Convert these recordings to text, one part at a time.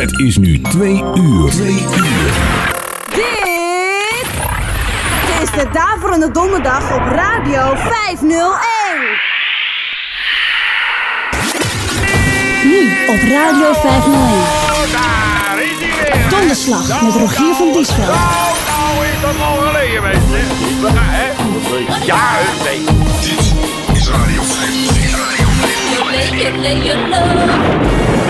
Het is nu twee uur. Twee uur. Dit is de Daverende Donderdag op Radio 501. Nu op Radio 501. Daar is hij weer. Donderslag met Rogier van Diesveld. Nou, nou is dat al geleden, mensen. We gaan, hè? Ja, week. Dit is Radio 501.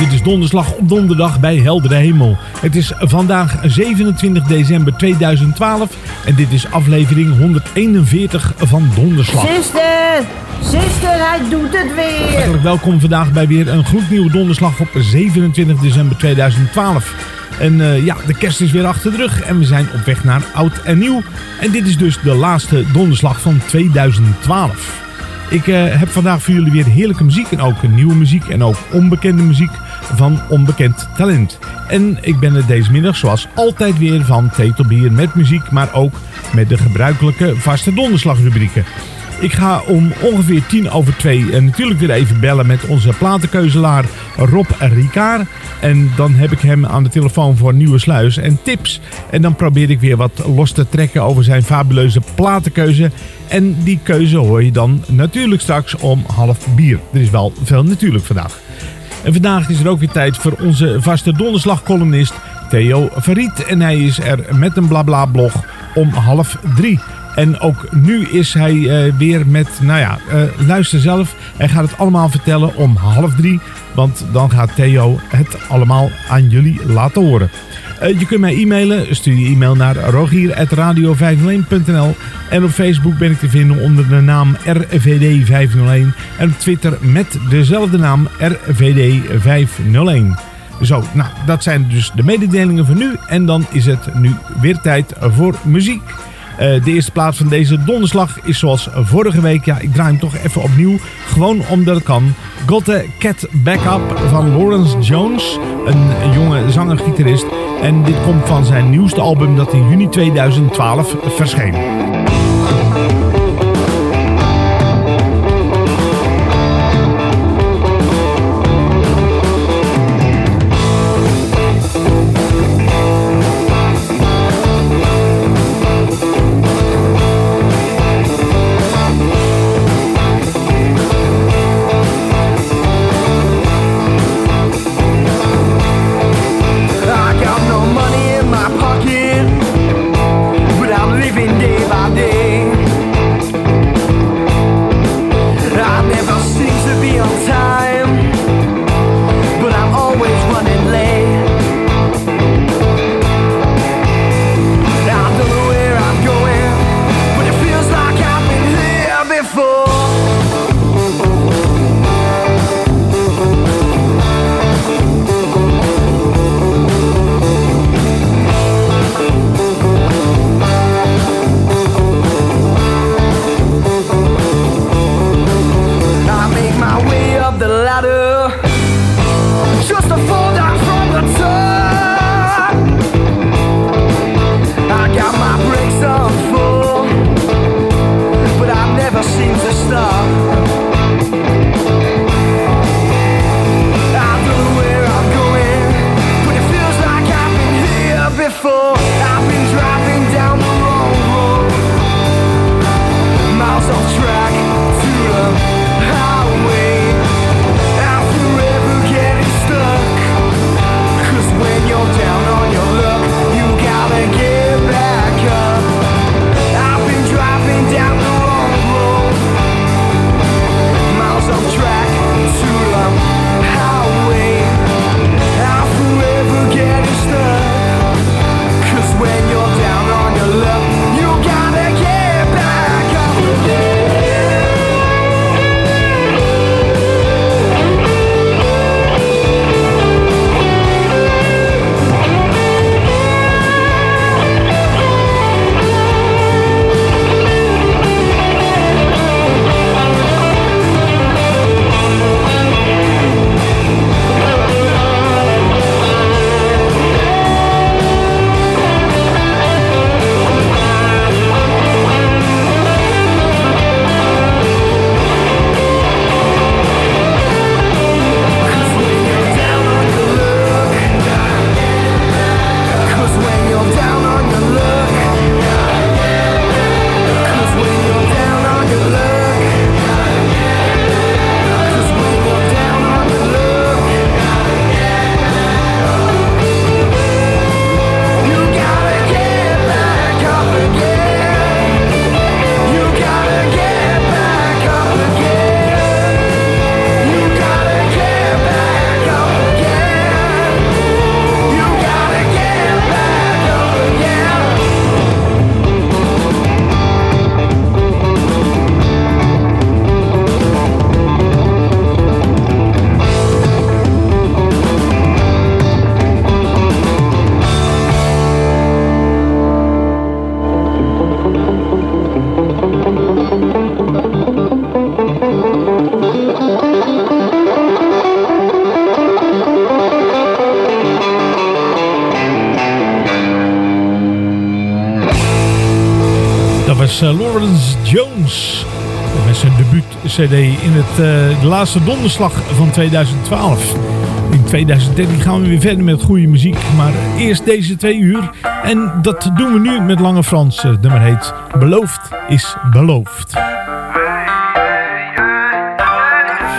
Dit is donderslag op donderdag bij heldere hemel. Het is vandaag 27 december 2012 en dit is aflevering 141 van Donderslag. Zuster, zuster, hij doet het weer. Hartelijk welkom vandaag bij weer een gloednieuwe donderslag op 27 december 2012. En eh, ja, de kerst is weer achter de rug en we zijn op weg naar oud en nieuw. En dit is dus de laatste donderslag van 2012. Ik eh, heb vandaag voor jullie weer heerlijke muziek en ook nieuwe muziek en ook onbekende muziek van onbekend talent. En ik ben er deze middag zoals altijd weer van bier met muziek, maar ook met de gebruikelijke vaste donderslagrubrieken. Ik ga om ongeveer tien over twee eh, natuurlijk weer even bellen met onze platenkeuzelaar Rob Ricard. En dan heb ik hem aan de telefoon voor nieuwe sluis en tips. En dan probeer ik weer wat los te trekken over zijn fabuleuze platenkeuze. En die keuze hoor je dan natuurlijk straks om half bier. Er is wel veel natuurlijk vandaag. En vandaag is er ook weer tijd voor onze vaste donderslagcolumnist Theo Verriet. En hij is er met een blabla blog om half drie. En ook nu is hij eh, weer met, nou ja, eh, luister zelf. Hij gaat het allemaal vertellen om half drie. Want dan gaat Theo het allemaal aan jullie laten horen. Eh, je kunt mij e-mailen. Stuur je e-mail naar rogier.radio501.nl En op Facebook ben ik te vinden onder de naam RVD501. En op Twitter met dezelfde naam RVD501. Zo, nou, dat zijn dus de mededelingen voor nu. En dan is het nu weer tijd voor muziek. Eh, de eerste plaats van deze donderslag is zoals vorige week. Ja, ik draai hem toch even opnieuw. Gewoon omdat het kan. Got the Cat Back Up van Lawrence Jones. Een jonge zanger-gitarist. En dit komt van zijn nieuwste album dat in juni 2012 verscheen. Debuut-cd in het, eh, de laatste donderslag van 2012. In 2013 gaan we weer verder met goede muziek. Maar eerst deze twee uur. En dat doen we nu met Lange Frans. Het nummer heet Beloofd is Beloofd.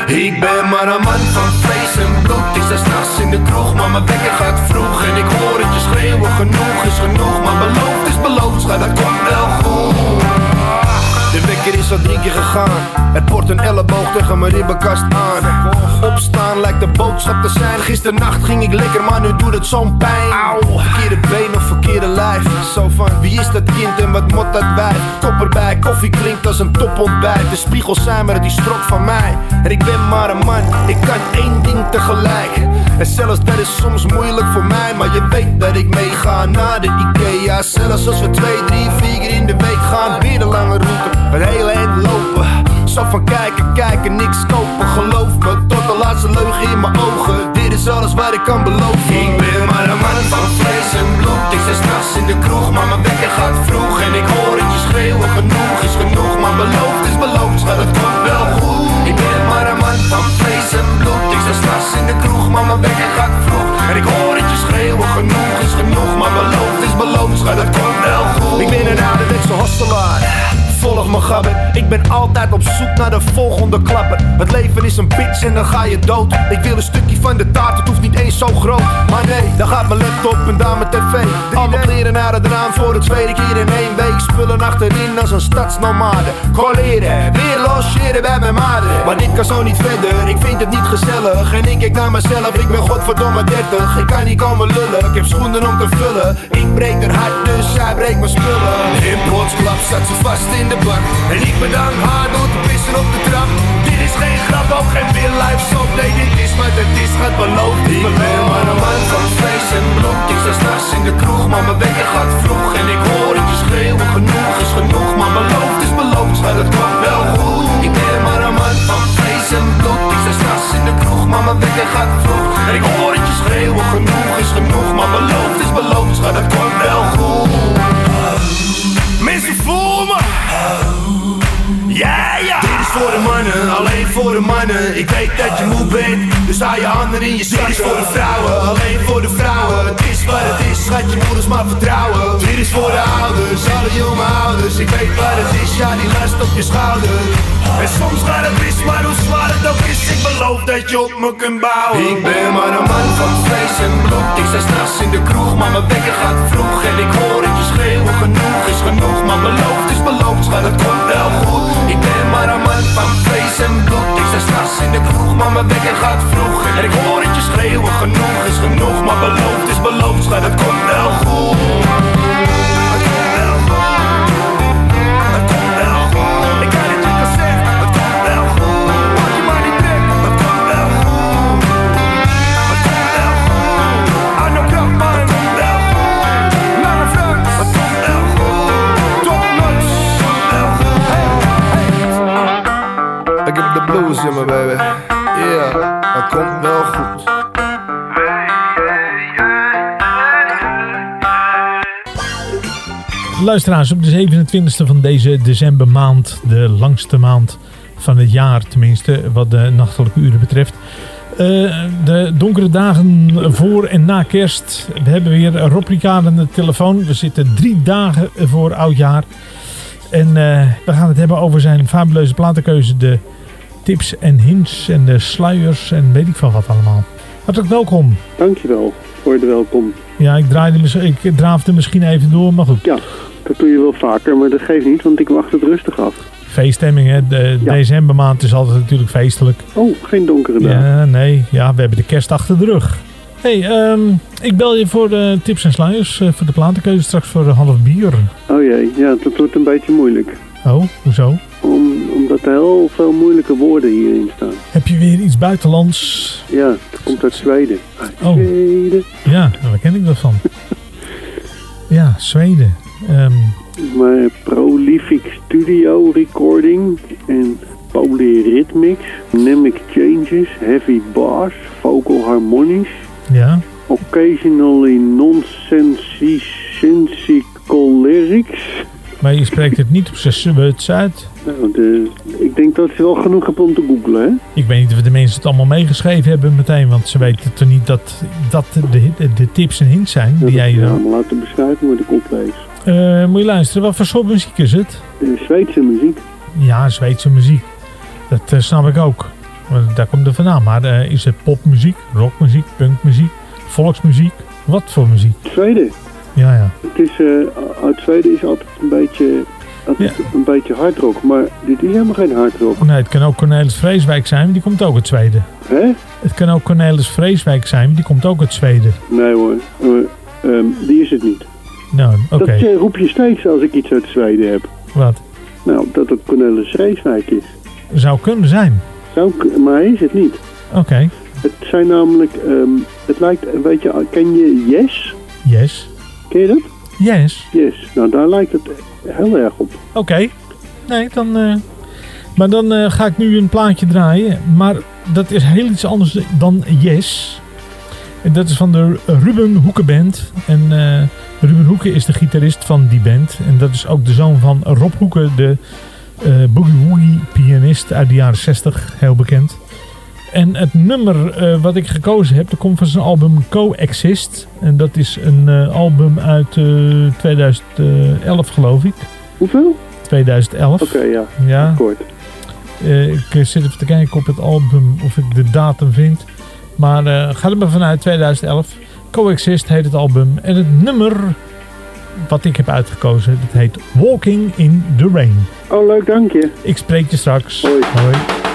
Ik ben maar een man van vlees en bloed Ik sta s'nachts in de kroeg, maar mijn wekker gaat vroeg En ik hoor het je schreeuwen, genoeg is genoeg Maar beloofd is beloofd, schat, dat komt wel goed wekker is al drie keer gegaan. Het wordt een elleboog tegen mijn ribbenkast aan. Opstaan lijkt de boodschap te zijn. Gisternacht ging ik lekker, maar nu doet het zo'n pijn. Auw. Verkeerde been of verkeerde lijf. Zo van, wie is dat kind en wat mot dat wijf? Kop erbij, koffie klinkt als een topontbijt. De spiegels zijn maar die strok van mij. En ik ben maar een man, ik kan één ding tegelijk. En zelfs dat is soms moeilijk voor mij Maar je weet dat ik meega naar de Ikea. Zelfs als we twee, drie, vier keer in de week gaan Weer de lange route het hele eind lopen. Zo van kijken, kijken, niks kopen. Geloof me, tot de laatste leugen in mijn ogen. Dit is alles wat ik kan beloven. Ik ben maar een man van vlees en bloed. Ik sta straks in de kroeg, maar mijn wekker gaat vroeg. En ik hoor het je schreeuwen, genoeg is genoeg. Maar beloofd is beloofd, schat, het komt wel goed. Ik ben maar een man van vlees en bloed. Ik sta straks in de kroeg, maar mijn wekker gaat vroeg. En ik hoor het je schreeuwen, genoeg is genoeg. Maar beloofd is beloofd, schat, het komt wel goed. Ik ben een ouderwetse hostelaar volg me gabber. Ik ben altijd op zoek naar de volgende klapper. Het leven is een bitch en dan ga je dood. Ik wil een stukje van de taart, het hoeft niet eens zo groot. Maar nee, dan gaat mijn laptop en daar mijn tv. Al mijn kleren naar het raam voor de tweede keer in één week. Spullen achterin als een stadsnomade. Colleren, weer logeren bij mijn maden. Maar dit kan zo niet verder, ik vind het niet gezellig. En ik kijk naar mezelf, ik ben godverdomme 30 Ik kan niet komen lullen, ik heb schoenen om te vullen. Ik breek er hard, dus zij breekt mijn spullen. In plotsklap zat ze vast in En ik bedank haar door te pissen op de trap. Dit is geen grap, ook geen real life sop Nee, dit is wat het is, gaat beloofd Ik ben maar een man van vlees en bloed Ik sta straks in de kroeg, maar mijn wekker gaat vroeg. En ik hoor het je schreeuwen, genoeg is genoeg. Maar beloofd is beloofd, schat, het komt wel goed. Ik ben maar een man van vlees en bloed Ik sta straks in de kroeg, maar mijn wekker gaat vroeg. En ik hoor het je schreeuwen, genoeg is genoeg. Maar beloofd is beloofd, schat, het komt wel goed Dit is voor de mannen, alleen voor de mannen. Ik weet dat je moe bent, dus hou je handen in je zak Dit is voor de vrouwen, alleen voor de vrouwen wat het is, schat je moeders maar vertrouwen. Dit is voor de ouders, alle jonge ouders. Ik weet wat het is, ja die last op je schouder. En soms gaat het mis, maar hoe zwaar het ook is Ik beloof dat je op me kunt bouwen. Ik ben maar een man van vlees en bloed. Ik sta straks in de kroeg, maar mijn wekker gaat vroeg. En ik hoor het je schreeuwen, genoeg is genoeg. Maar beloofd is beloofd, schat het komt wel goed. Ik ben maar een man van vlees en bloed. Ik sta straks in de kroeg, maar mijn wekker gaat vroeg. En ik hoor het je schreeuwen, genoeg is genoeg. Maar beloofd is beloofd, het komt wel goed Het komt wel goed Het komt wel goed Ik het je al zeggen, het komt wel goed Maak je maar niet druk, het komt wel goed Het komt wel goed Arno Krapman, het komt wel goed Lange Frans, het komt wel goed Top notch, het komt wel goed ik heb de blues in me, baby. Yeah, dat komt wel goed. Luisteraars, op de 27e van deze decembermaand, de langste maand van het jaar tenminste, wat de nachtelijke uren betreft. Uh, de donkere dagen voor en na kerst. We hebben weer Rob Ricard aan de telefoon. We zitten drie dagen voor oudjaar. En uh, we gaan het hebben over zijn fabuleuze platenkeuze. De tips en hints en de sluiers en weet ik veel wat allemaal. Hartelijk welkom. Dankjewel voor de welkom. Ja, ik, draaide, ik draafde misschien even door, maar goed. Ja, dat doe je wel vaker, maar dat geeft niet, want ik wacht het rustig af. Feeststemming, hè. De ja. decembermaand is altijd natuurlijk feestelijk. Oh, geen donkere dag. Ja, nee. Ja, we hebben de kerst achter de rug. hey, um, ik bel je voor de tips en sluiers uh, voor de platenkeuze straks voor half bier. Oh jee, ja, dat wordt een beetje moeilijk. Oh, hoezo? Om, omdat er heel veel moeilijke woorden hierin staan. Heb je weer iets buitenlands? Ja, het komt uit Zweden. Uit oh. Zweden. Ja, waar ken ik dat van? ja, Zweden. Um, maar Prolific Studio Recording en Polyrhythmics, Dynamic Changes, Heavy Bass, Vocal Harmonies. Ja. Occasionally Nonsensical Lyrics. Maar je spreekt het niet op zijn Zweeds uit. Nou, de, ik denk dat je wel genoeg hebt om te googlen, hè? Ik weet niet of de mensen het allemaal meegeschreven hebben meteen. Want ze weten toch niet dat dat de, de, de tips en hints zijn die jij... Ja, Uh, allemaal laten beschrijven moet ik oplezen. Uh, moet je luisteren, wat voor soort muziek is het? De Zweedse muziek. Ja, Zweedse muziek. Dat uh, snap ik ook. Daar komt er vandaan. Maar uh, is het popmuziek, rockmuziek, punkmuziek, volksmuziek? Wat voor muziek? Zweden. Ja, ja. Het is, uit Zweden is altijd een beetje, altijd ja. een beetje hardrock, maar dit is helemaal geen hardrock. Nee, het kan ook Cornelis Vreeswijk zijn, die komt ook uit Zweden. Hè? Het kan ook Cornelis Vreeswijk zijn, die komt ook uit Zweden. Nee hoor, um, die is het niet. Nou, oké. Okay. Dat uh, roep je steeds als ik iets uit Zweden heb. Wat? Nou, dat het Cornelis Vreeswijk is. Zou kunnen zijn. Zou, maar hij is het niet. Oké. Okay. Het zijn namelijk, um, het lijkt, weet je, ken je Yes? Yes. Ken je dat? Yes. Yes. Nou, daar lijkt het heel erg op. Oké. Okay. Nee, dan... Uh, maar dan uh, ga ik nu een plaatje draaien. Maar dat is heel iets anders dan Yes. En dat is van de Ruben Hoeken Band. En uh, Ruben Hoeken is de gitarist van die band. En dat is ook de zoon van Rob Hoeken, de boogie woogie pianist uit de jaren 60. Heel bekend. En het nummer uh, wat ik gekozen heb, dat komt van zijn album Coexist. En dat is een uh, album uit uh, 2011 geloof ik. Hoeveel? 2011. Oké, okay, ja. ja. Kort. ik zit even te kijken op het album of ik de datum vind. Maar ga er maar vanuit 2011. Coexist heet het album. En het nummer wat ik heb uitgekozen, dat heet Walking in the Rain. Oh, leuk, dank je. Ik spreek je straks. Hoi. Hoi.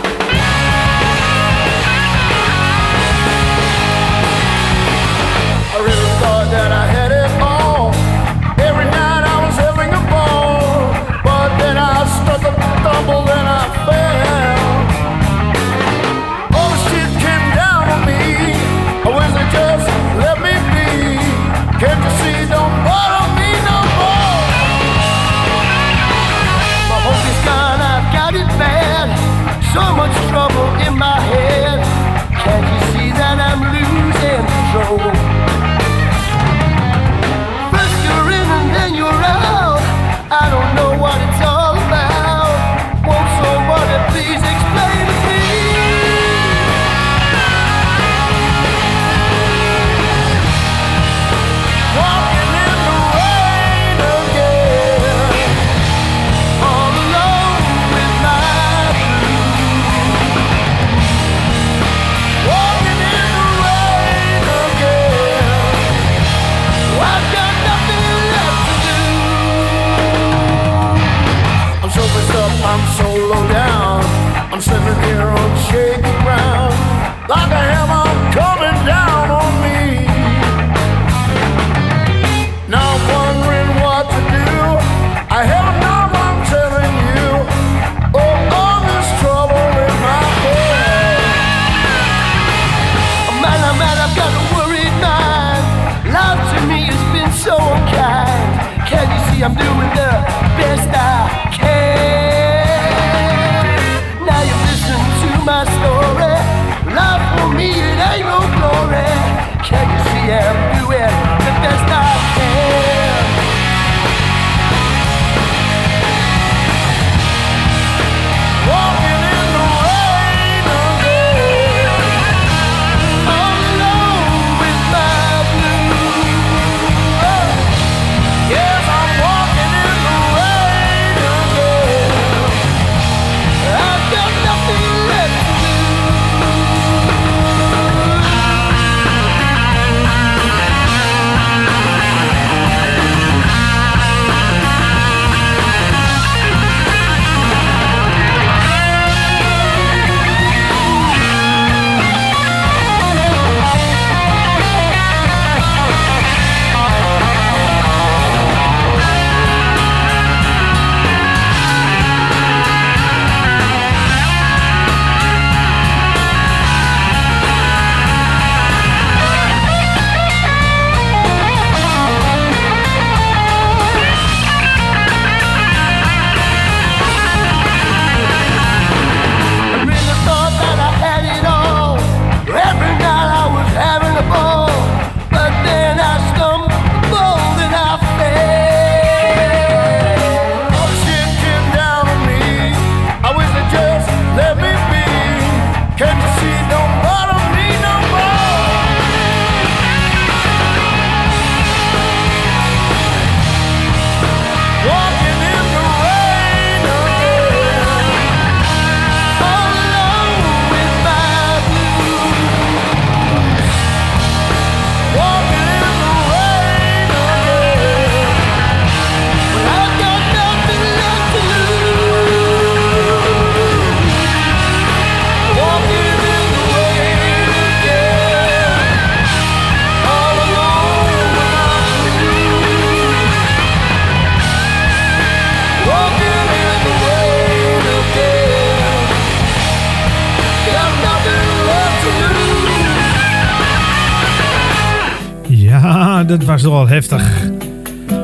Heftig.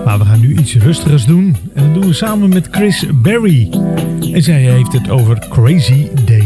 Maar we gaan nu iets rustigers doen. En dat doen we samen met Chris Berry. En zij heeft het over Crazy Days.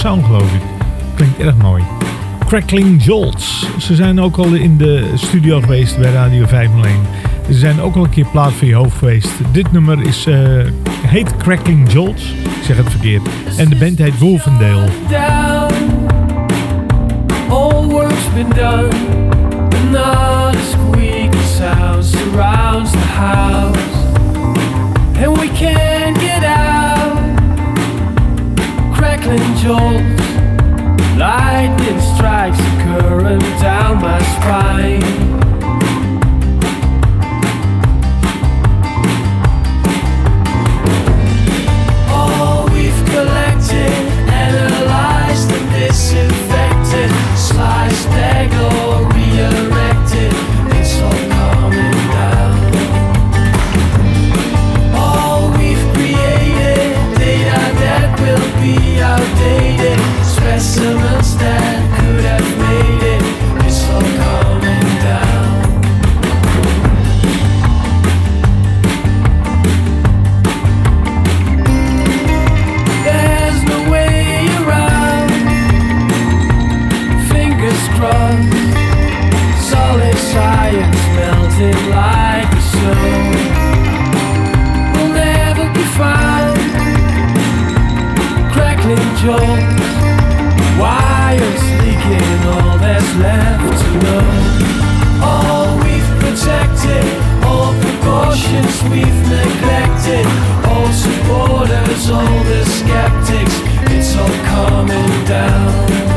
Curaçao geloof ik. Klinkt erg mooi. Crackling Jolts. Ze zijn ook al in de studio geweest bij Radio 501. Ze zijn ook al een keer plaat voor je hoofd geweest. Dit nummer is, eh, heet Crackling Jolts. Ik zeg het verkeerd. En de band heet Wolfendale. down. All been done. Sound surrounds the house. And we can't get out. Crackling jolts. Lightning strikes a current down my spine. All we've collected, analyzed and disinfected, sliced, egg or specimens that Left. All we've protected. All precautions we've neglected. All supporters, all the skeptics, it's all coming down.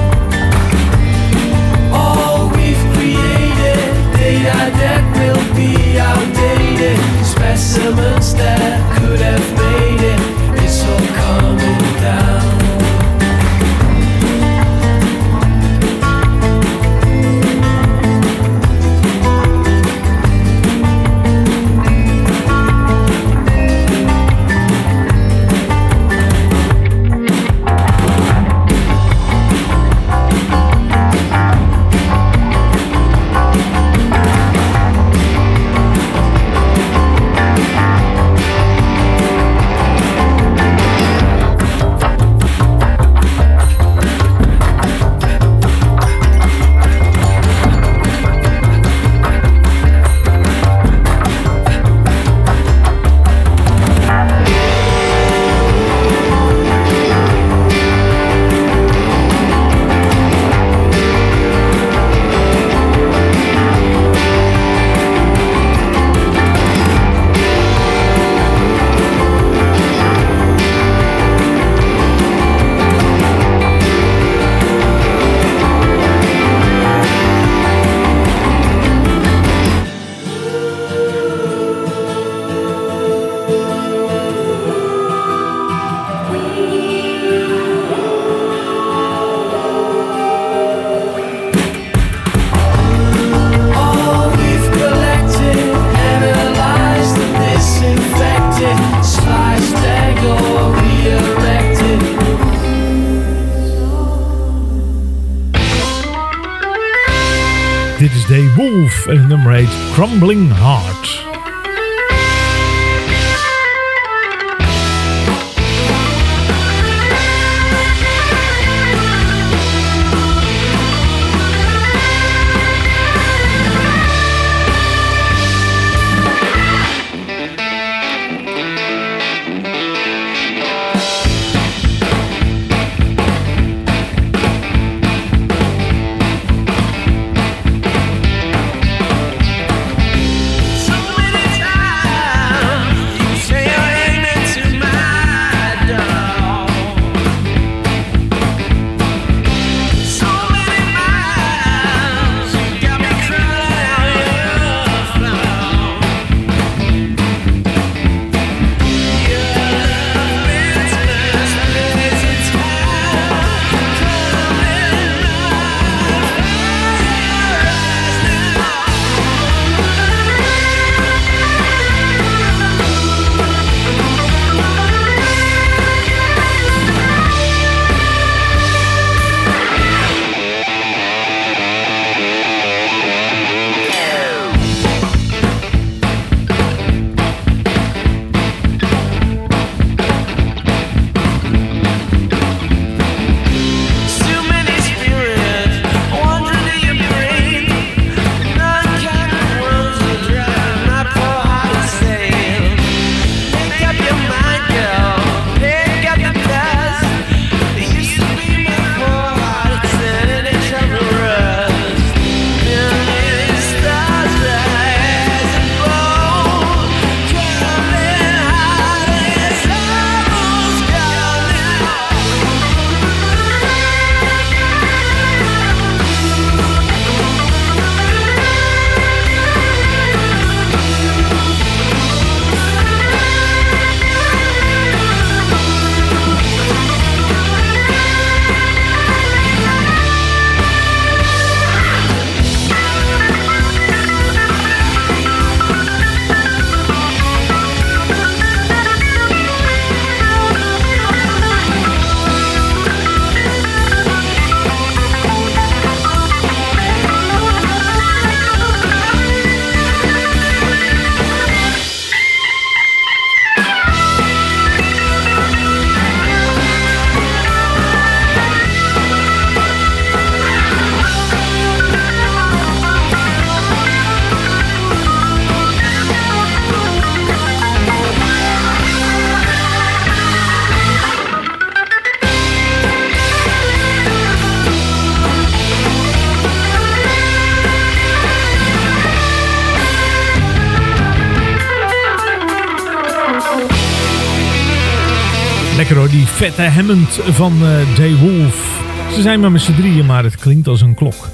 Vette Hammond van uh, Day Wolf. Ze zijn maar met z'n drieën, maar het klinkt als een klok.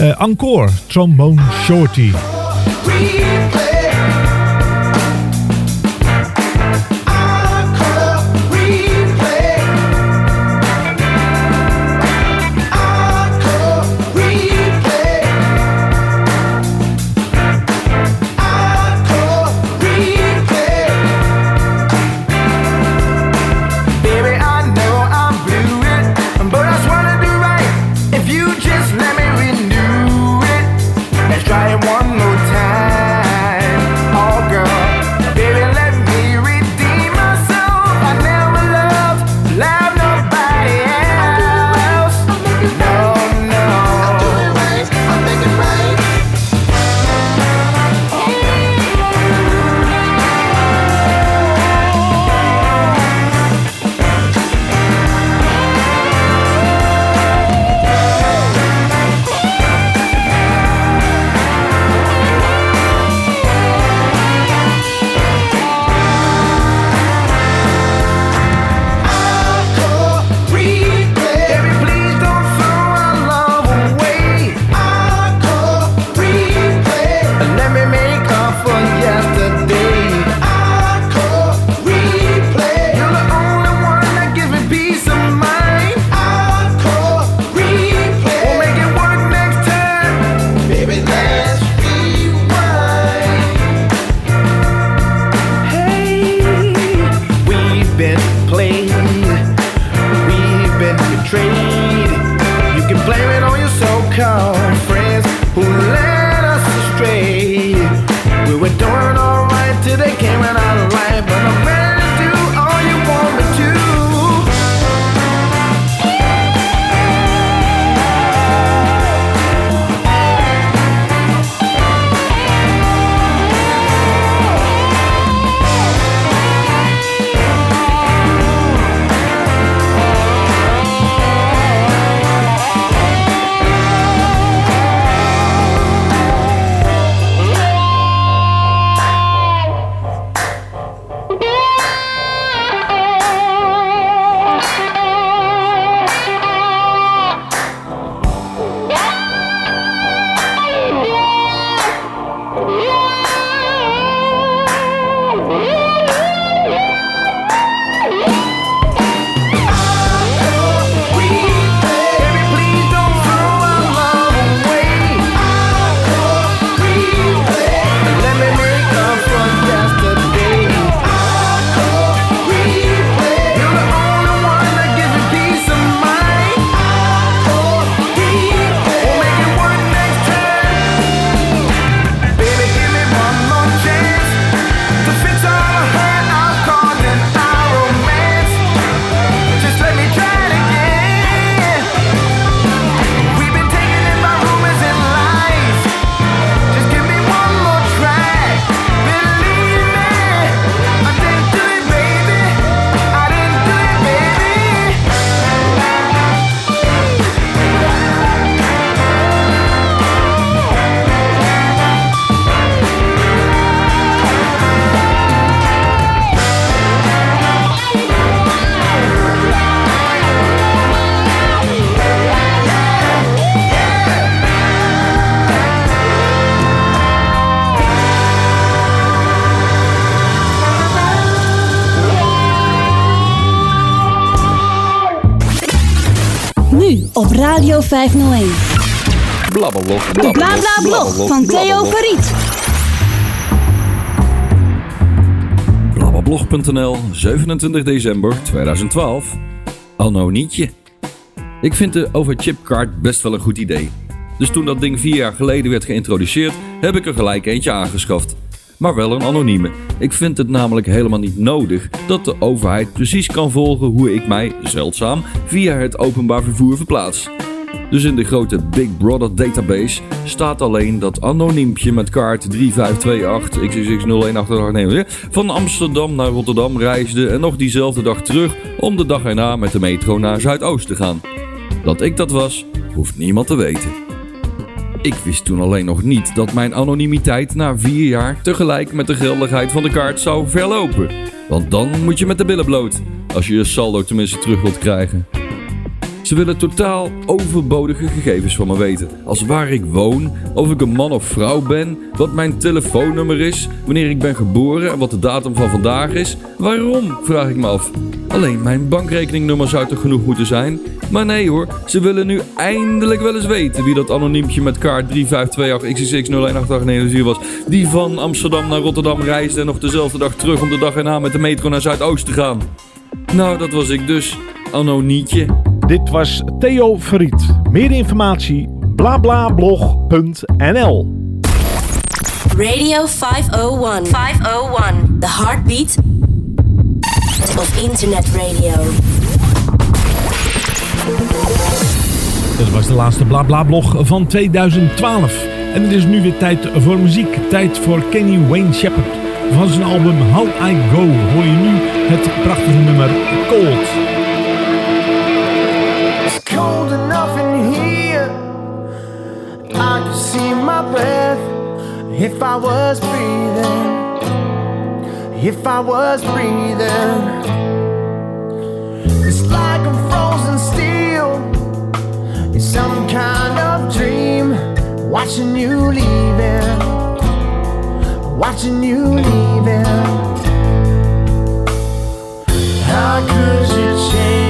Uh, encore, Trombone Shorty. 501. Blablablog. De Blablablog van Theo Verriet. Blablablog.nl, 27 december 2012. Anonietje, Ik vind de overchipkaart best wel een goed idee. Dus toen dat ding vier jaar geleden werd geïntroduceerd, heb ik er gelijk eentje aangeschaft. Maar wel een anonieme. Ik vind het namelijk helemaal niet nodig dat de overheid precies kan volgen hoe ik mij, zeldzaam, via het openbaar vervoer verplaats. Dus in de grote Big Brother database staat alleen dat anoniempje met kaart 3528 xxx0188 van Amsterdam naar Rotterdam reisde en nog diezelfde dag terug om de dag erna met de metro naar Zuidoost te gaan. Dat ik dat was, hoeft niemand te weten. Ik wist toen alleen nog niet dat mijn anonimiteit na vier jaar tegelijk met de geldigheid van de kaart zou verlopen. Want dan moet je met de billen bloot, als je je saldo tenminste terug wilt krijgen. Ze willen totaal overbodige gegevens van me weten. Als waar ik woon, of ik een man of vrouw ben, wat mijn telefoonnummer is, wanneer ik ben geboren en wat de datum van vandaag is. Waarom, vraag ik me af. Alleen mijn bankrekeningnummer zou toch genoeg moeten zijn? Maar nee hoor, ze willen nu eindelijk wel eens weten wie dat anoniempje met kaart 3528xxx018894 was. Die van Amsterdam naar Rotterdam reisde en nog dezelfde dag terug om de dag erna met de metro naar Zuidoost te gaan. Nou, dat was ik dus. Anonietje. Dit was Theo Verriet. Meer informatie blablablog.nl Radio 501. 501. The heartbeat of internet radio. Dat was de laatste blablablog van 2012. En het is nu weer tijd voor muziek. Tijd voor Kenny Wayne Shepherd. Van zijn album How I Go hoor je nu het prachtige nummer Cold. If I was breathing. If I was breathing. It's like I'm frozen still in some kind of dream. Watching you leaving. Watching you leaving. How could you change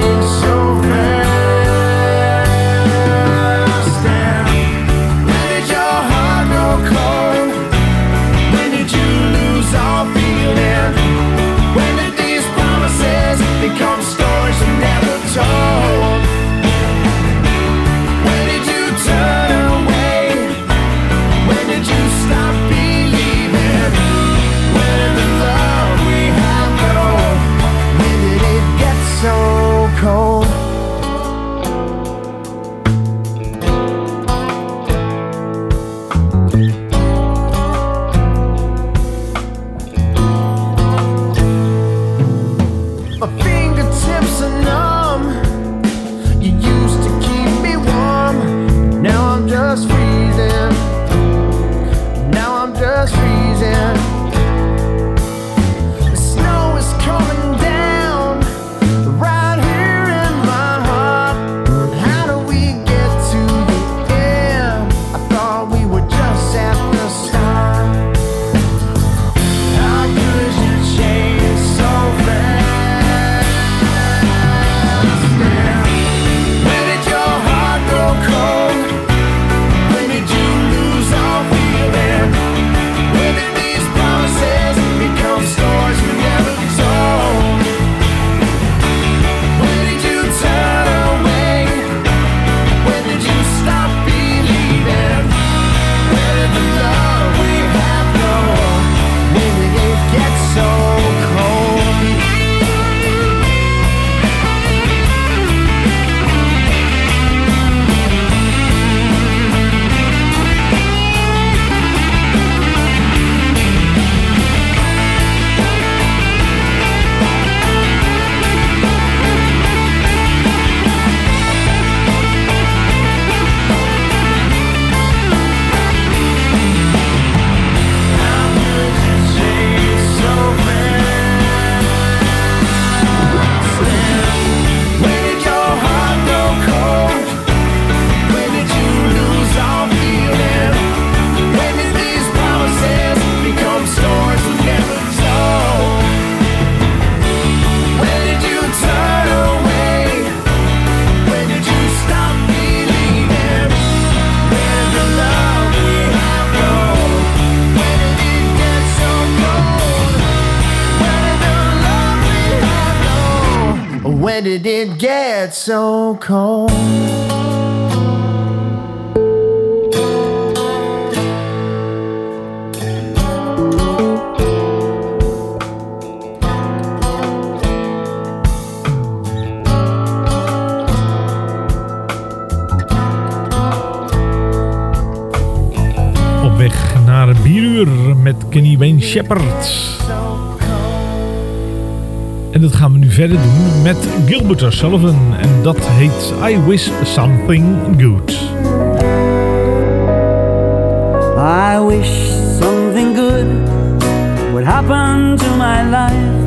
Op weg naar een bieruur met Kenny Wayne Shepherd. Dat gaan we nu verder doen met Gilbert O'Sullivan. En dat heet I Wish Something Good. I wish something good would happen to my life.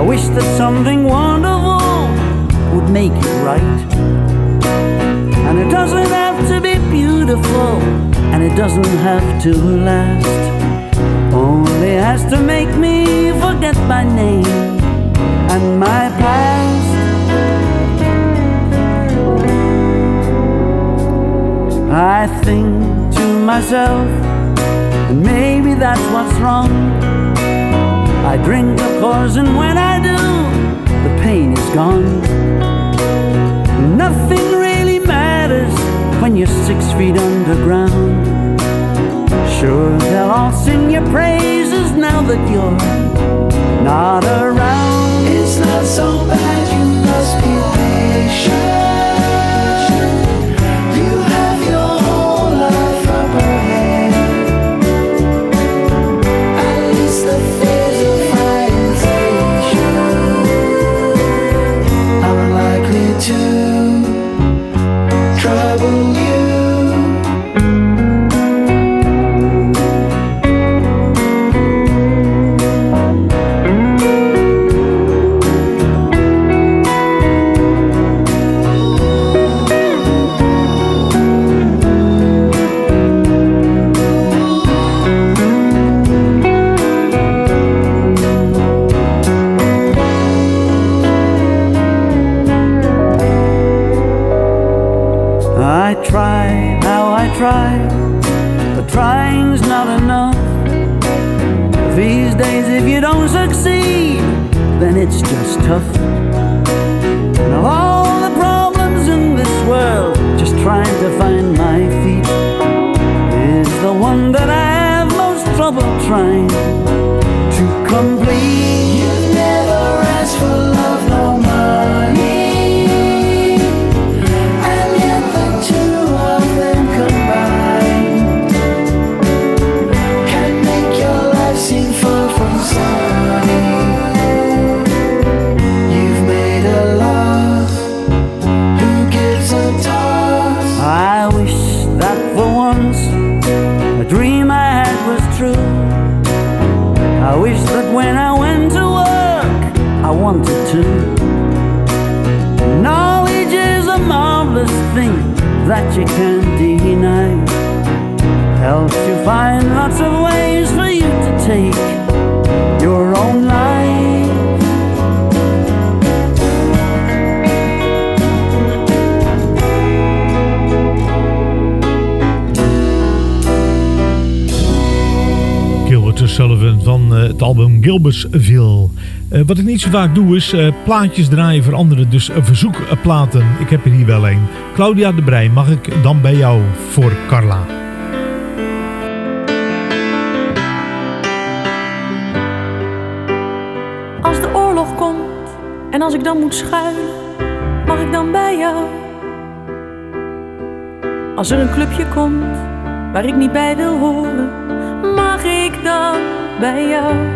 I wish that something wonderful would make it right. And it doesn't have to be beautiful, and it doesn't have to last. Only has to make me forget my name and my past. I think to myself, and maybe that's what's wrong. I drink, course, and when I do, the pain is gone. Nothing really matters when you're six feet underground. Sure, they'll all sing your praises now that you're not around. It's not so bad, you must be patient. Trouble that you can't deny. Helps you find lots of ways for you to take your own life. Gilbert O'Sullivan van eh, het album Gilbertsville. Eh, wat ik niet zo vaak doe is eh, plaatjes draaien voor anderen, dus uh, verzoekplaten. Ik heb er hier wel een. Claudia de Breij, mag ik dan bij jou voor Carla? Als de oorlog komt en als ik dan moet schuilen, mag ik dan bij jou? Als er een clubje komt waar ik niet bij wil horen, mag ik dan bij jou?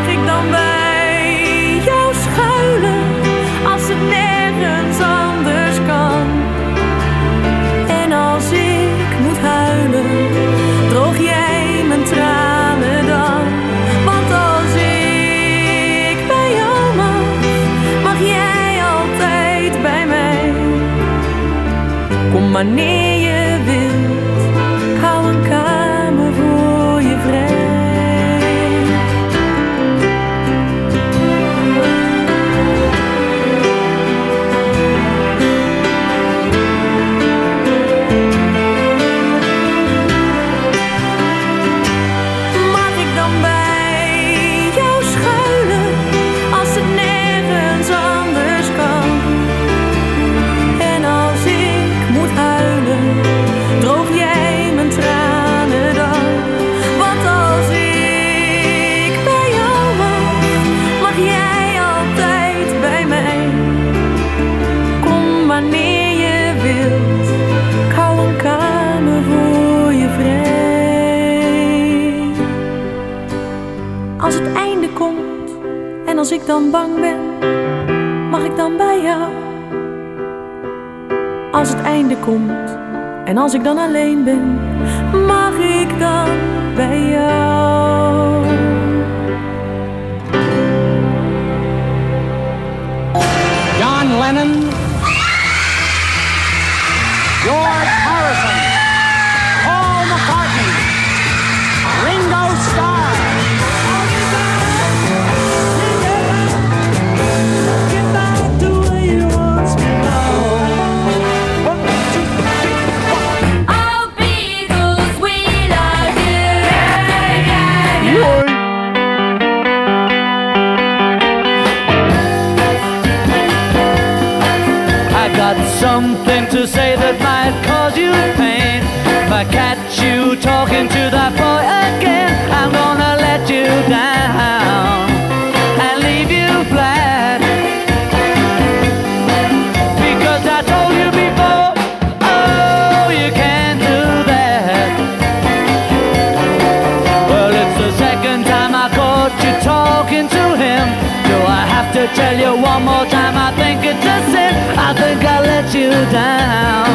Kom wanneer ik dan bang ben, mag ik dan bij jou? Als het einde komt en als ik dan alleen ben, mag ik dan bij jou? John Lennon, cause you pain. If I catch you talking to that boy again, I'm gonna let you down and leave you flat. Because I told you before, oh, you can't do that. Well, it's the second time I caught you talking to him. Do I have to tell you one more time? I think it's a sin. I think I let you down.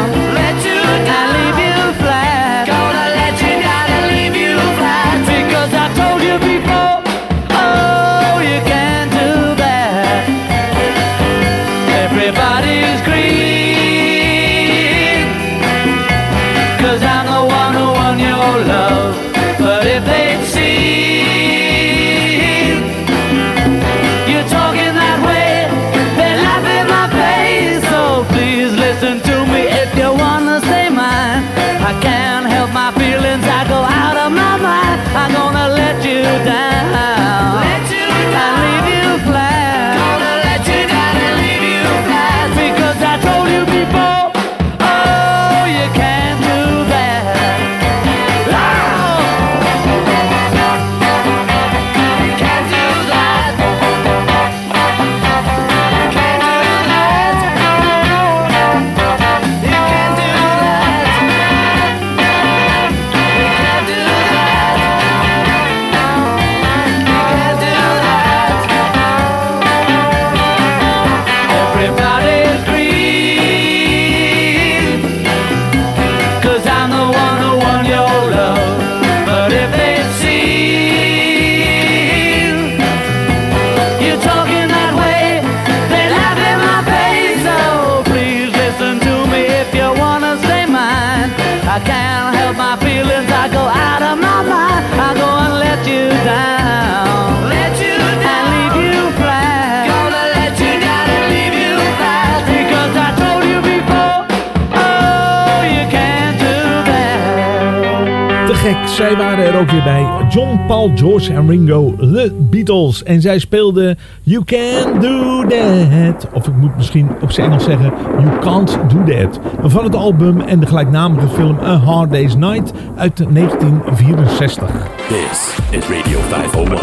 Zij waren er ook weer bij. John, Paul, George en Ringo, The Beatles. En zij speelden You Can Do That. Of ik moet misschien op zijn Engels zeggen You Can't Do That. Van het album en de gelijknamige film A Hard Day's Night uit 1964. This is Radio 501.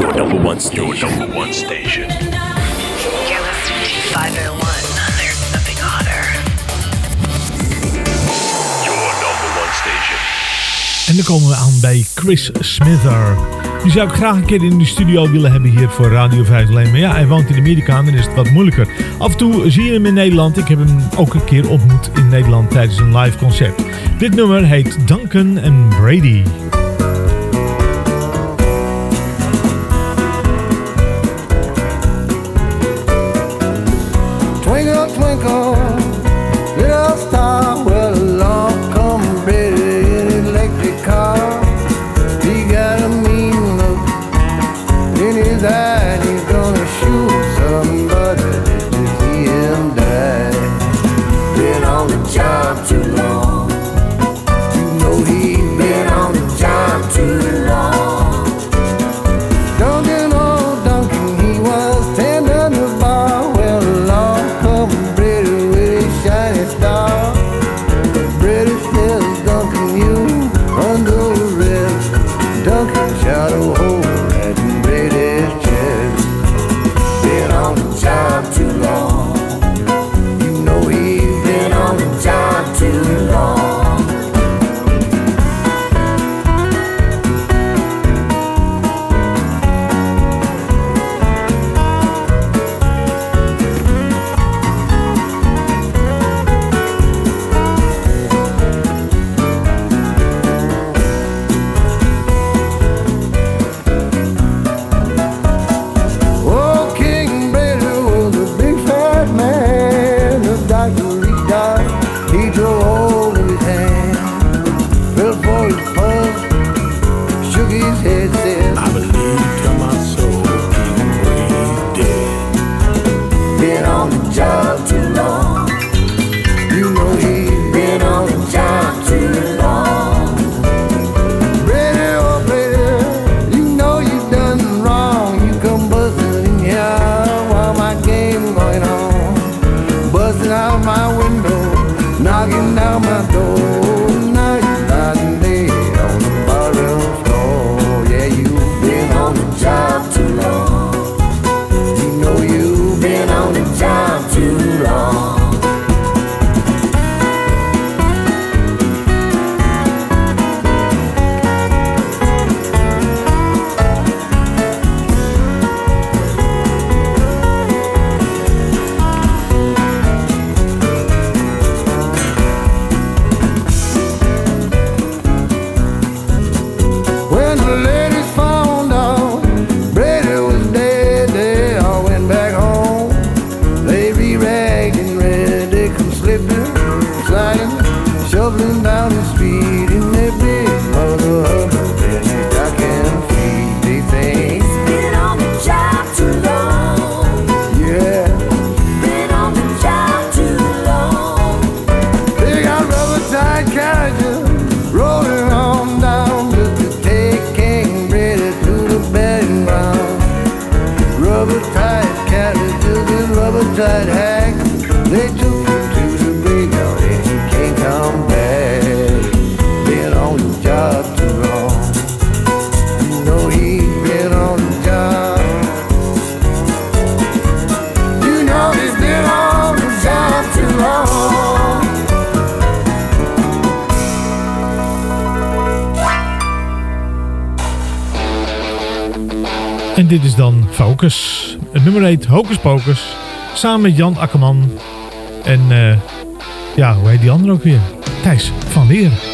Your number one station. Your number one station. 501. En dan komen we aan bij Chris Smither. Die zou ik graag een keer in de studio willen hebben hier voor Radio 501. Maar ja, hij woont in Amerika en dan is het wat moeilijker. Af en toe zie je hem in Nederland. Ik heb hem ook een keer ontmoet in Nederland tijdens een live concert. Dit nummer heet Duncan and Brady. Samen met Jan Akkerman. En eh, ja, hoe heet die andere ook weer? Thijs van Leer.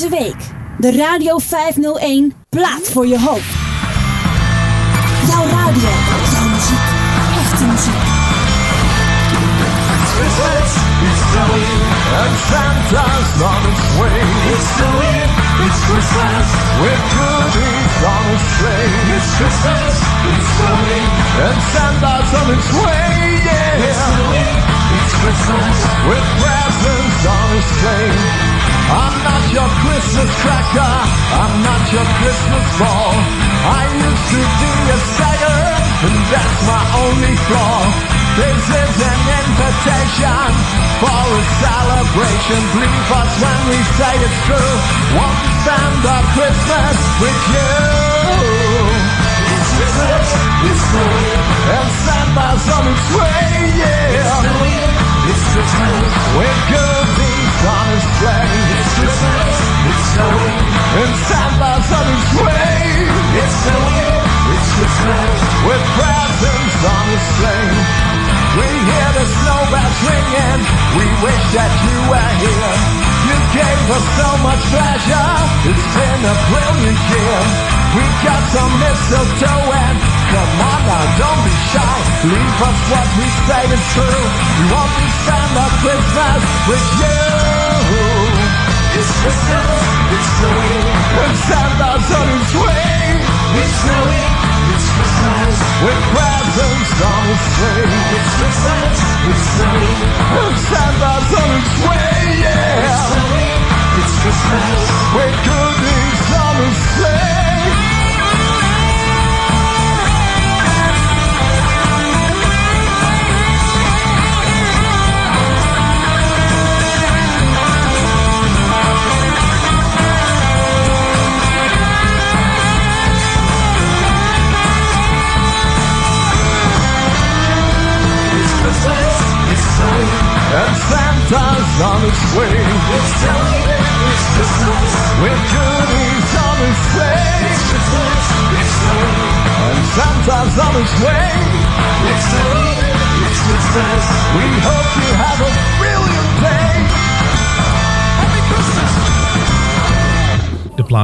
Deze week de Radio 501 plaat voor je hoofd. Jouw radio, jouw muziek, echte muziek. Christmas way. It's it's Christmas with goodies on. It's Christmas, it's snowing and on his way. Yeah, it's it's Christmas with presents on sleigh. I'm not your Christmas cracker, I'm not your Christmas ball. I used to be a sailor, and that's my only flaw. This is an invitation for a celebration. Believe us when we say it's true. Want to spend our Christmas with you. It's Christmas, it's snowing, and Santa's on its way, yeah. It's snowing, it's Christmas, with goodies on his sleigh. It's Christmas, it's snowing, and Santa's on his way. It's snowing, it's Christmas, with presents on his sleigh. We hear the snowbells ringing. We wish that you were here. You gave us so much pleasure. It's been a brilliant year. We got some mistletoe and come on now, don't be shy. Leave us what we say is true. We want to spend our Christmas with you. It's Christmas, it's snowing, and Santa's on his way. It's snowing, it's Christmas, with presents on his sleigh. It's Christmas, it's snowing, and Santa's on his way, yeah. It's snowing,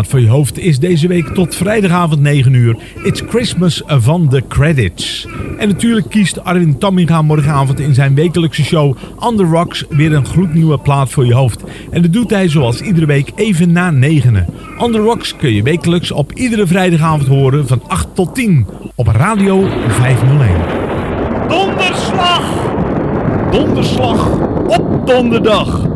Voor je hoofd is deze week tot vrijdagavond 9 uur. It's Christmas van The Credits. En natuurlijk kiest Arwin Tamminga morgenavond in zijn wekelijkse show On The Rocks weer een gloednieuwe plaat voor je hoofd. En dat doet hij zoals iedere week even na negenen. On The Rocks kun je wekelijks op iedere vrijdagavond horen van 8 tot 10 op Radio 501. Donderslag! Donderslag op donderdag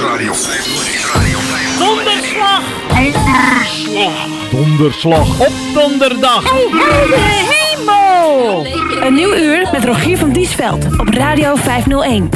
Radio 501. Radio 501. Donderslag! Donderslag! Donderslag op donderdag! Hey, hemel! Hemel! Een nieuw uur met Rogier van Diesveld op Radio 501.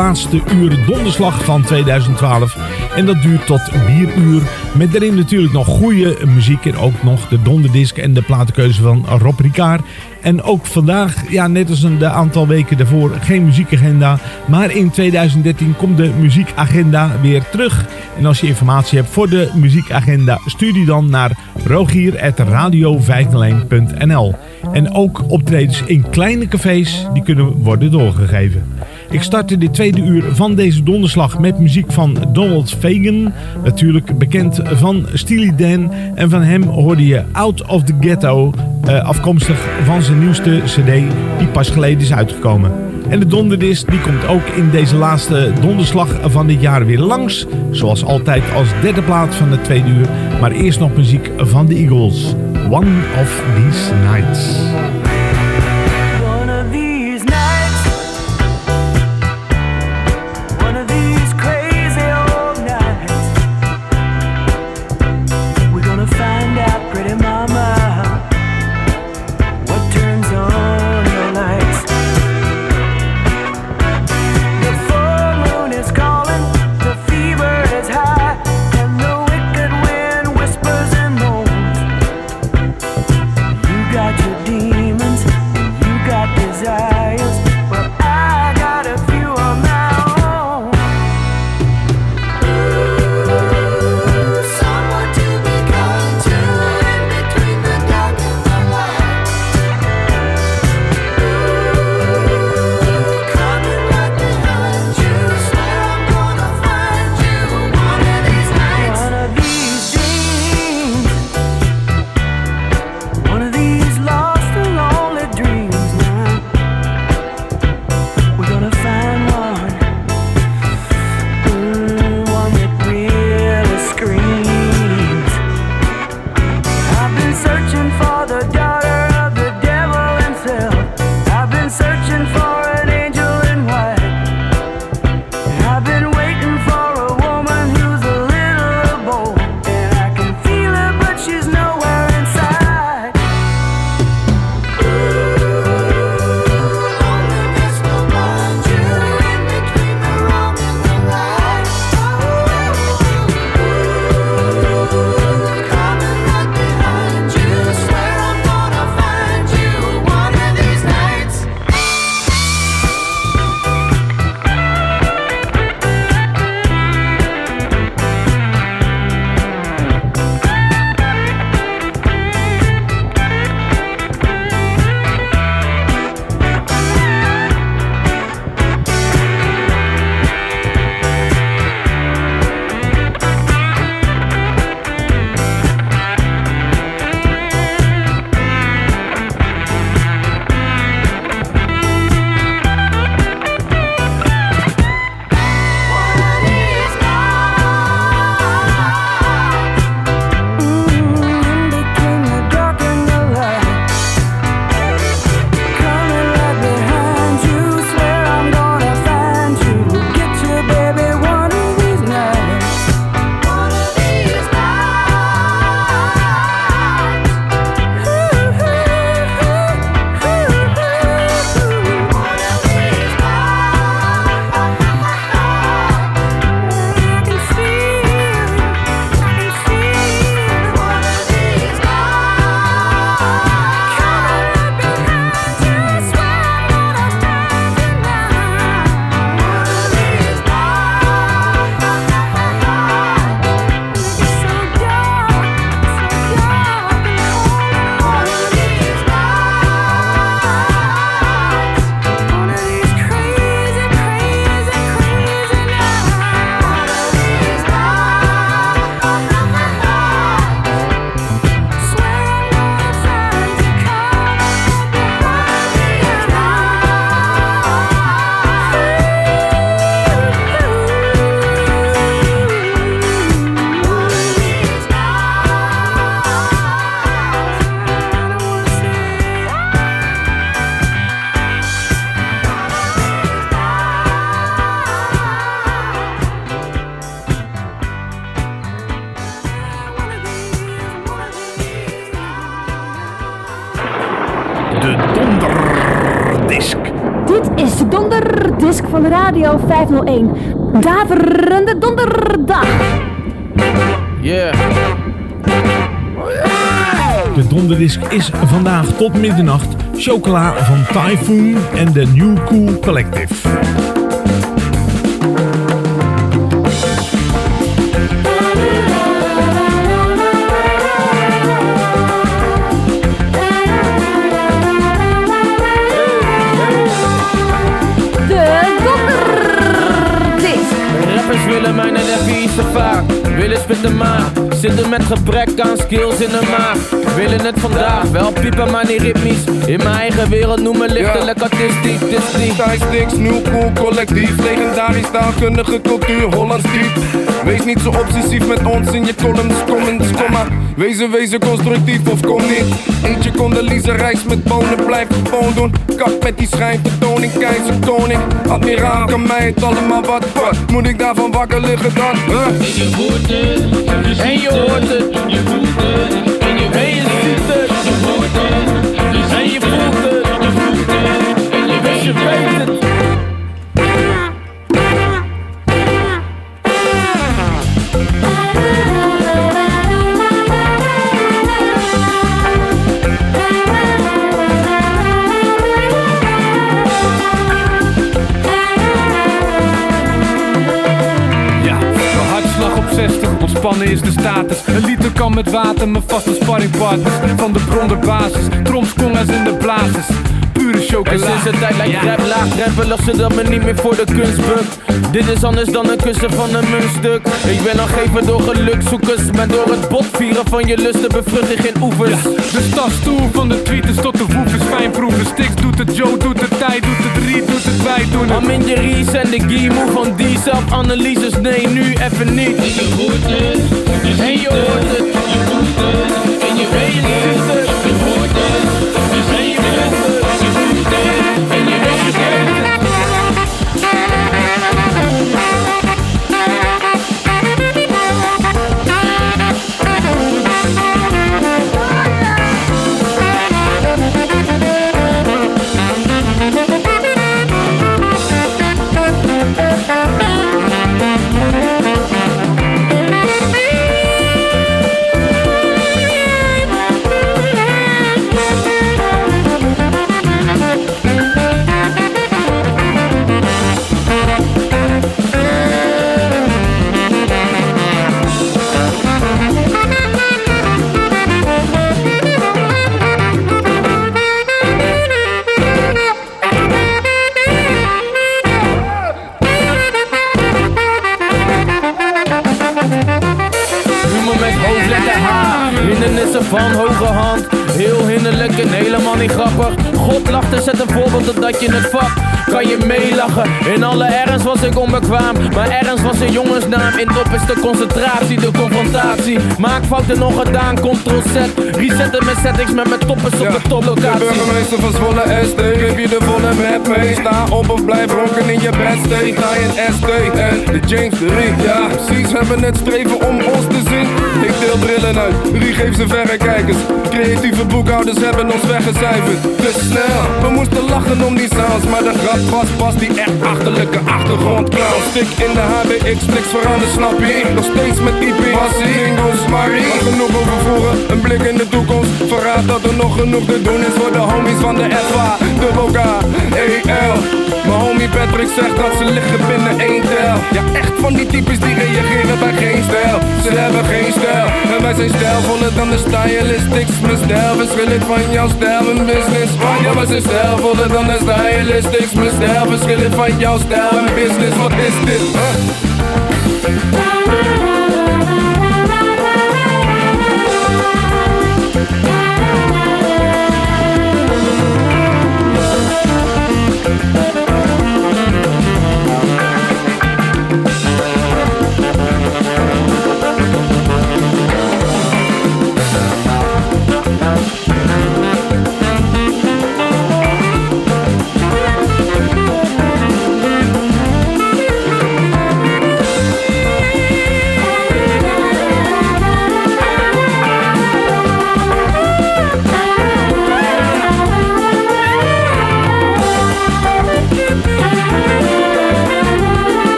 Laatste uur donderslag van 2012. En dat duurt tot 4 uur Met daarin natuurlijk nog goede muziek en ook nog de donderdisc en de platenkeuze van Rob Ricard. En ook vandaag, ja, net als een aantal weken daarvoor, geen muziekagenda. Maar in 2013 komt de muziekagenda weer terug. En als je informatie hebt voor de muziekagenda, stuur die dan naar rogier.radio501.nl. En ook optredens in kleine cafés, die kunnen worden doorgegeven. Ik startte dit tweede uur van deze donderslag met muziek van Donald Fagan. Natuurlijk bekend van Steely Dan. En van hem hoorde je Out of the Ghetto. eh, afkomstig van zijn nieuwste cd die pas geleden is uitgekomen. En de donderdisc die komt ook in deze laatste donderslag van dit jaar weer langs. Zoals altijd als derde plaat van het tweede uur. Maar eerst nog muziek van de Eagles. One of These Nights. Radio 501. Daverende donderdag. Yeah. De donderdisc is vandaag tot middernacht chocola van Typhoon en de New Cool Collective. Willen mij naar de vieze vaak. Willen spitten maar. Zitten met gebrek aan skills in de maag. Willen het vandaag wel piepen, maar niet ritmisch. In mijn eigen wereld noemen lichtelijk artistisch. Disney. Thijs Dix, New Cool Collectief Legendarisch taalkundige cultuur, Hollands diep Wees niet zo obsessief met ons in je columns, comments, komma Wezen, wezen constructief of kom niet? Eet je Condoleezza rijst met bonen, blijf gewoon doen. Kap met die schijnvertoning, keizer, koning. Admiraal, kan mij het allemaal wat, wat? Moet ik daarvan wakker liggen dan, huh? je voelt het, en je hoort het, je voelt het, en je, ziet het, je hoort het, en je voelt het, je voelt het, en je weet, je weet het. Ontspannen is de status. Een liter kan met water, mijn vaste sparringpartners. Van de bron de basis, tromskongas in de blazers. Pure chocola. En sinds de tijd lijkt rap laagdrempelig, zodat me niet meer voor de kunst bukt. Dit is anders dan een kussen van een muntstuk. Ik ben al geven door gelukzoekers, maar door het bot vieren van je lusten bevrucht ik geen oevers. De stadstoel van de tweeters tot de woefers fijnproeven. Stix doet het, Joe doet het, tijd doet het, Reed doet het, wij doen het. I'm in je rees en de gie move van die zelfanalyses. Nee, nu even niet. En je hoort het, en je hoort het, je voelt het, en je weet het, Van hoge hand. Heel hinderlijk en helemaal niet grappig. God lacht en zet een voorbeeld totdat je het vat. Kan je meelachen? In alle ernst was ik onbekwaam. Maar ernst was een jongensnaam. In top is de concentratie, de confrontatie. Maak fouten nog gedaan, ctrl Z. Resetten met settings met mijn toppers op de De toplocatie. burgemeester van Zwolle ST, geef je de volle rap mee Sta op of blijf ronken in je bed, stay Sta in ST en de James de Ja, precies, hebben het streven om ons te zien Ik deel brillen uit, Rie geeft ze verrekijkers Creatieve boekhouders hebben ons weggecijferd. Te snel, we moesten lachen om die sounds Maar de grap was pas die echt achterlijke achtergrondclown Stik in de HBX, niks veranderd, snap je? Nog steeds met IP, Bassie, Ingels, Marie? Maar genoeg over een blik in de toekomst. Verraad dat er nog genoeg te doen is voor de homies van de FA Dubbel K, EL Mijn homie Patrick zegt dat ze liggen binnen één tel Ja echt van die types die reageren bij geen stijl. Ze hebben geen stijl En wij zijn stijlvoller dan de stylistics. Mijn stijl verschillend van jouw stijl en business. Ja wij zijn stijlvoller dan de stylistics. Mijn stijl verschillend van jouw stijl en business. Wat is dit?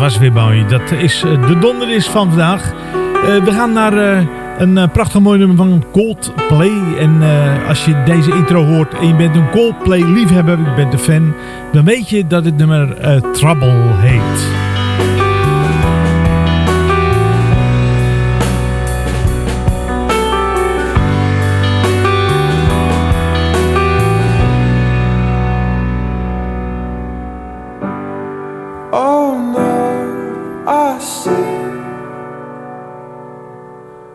Was weer mooi. Dat is eh, de donderdis van vandaag. Eh, we gaan naar eh, een prachtig mooi nummer van Coldplay. En als je deze intro hoort en je bent een Coldplay liefhebber, je bent een fan, dan weet je dat het nummer Trouble heet.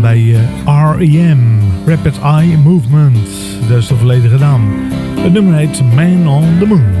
Bij eh, REM, Rapid Eye Movement. Dat is de volledige naam. Het nummer heet Man on the Moon.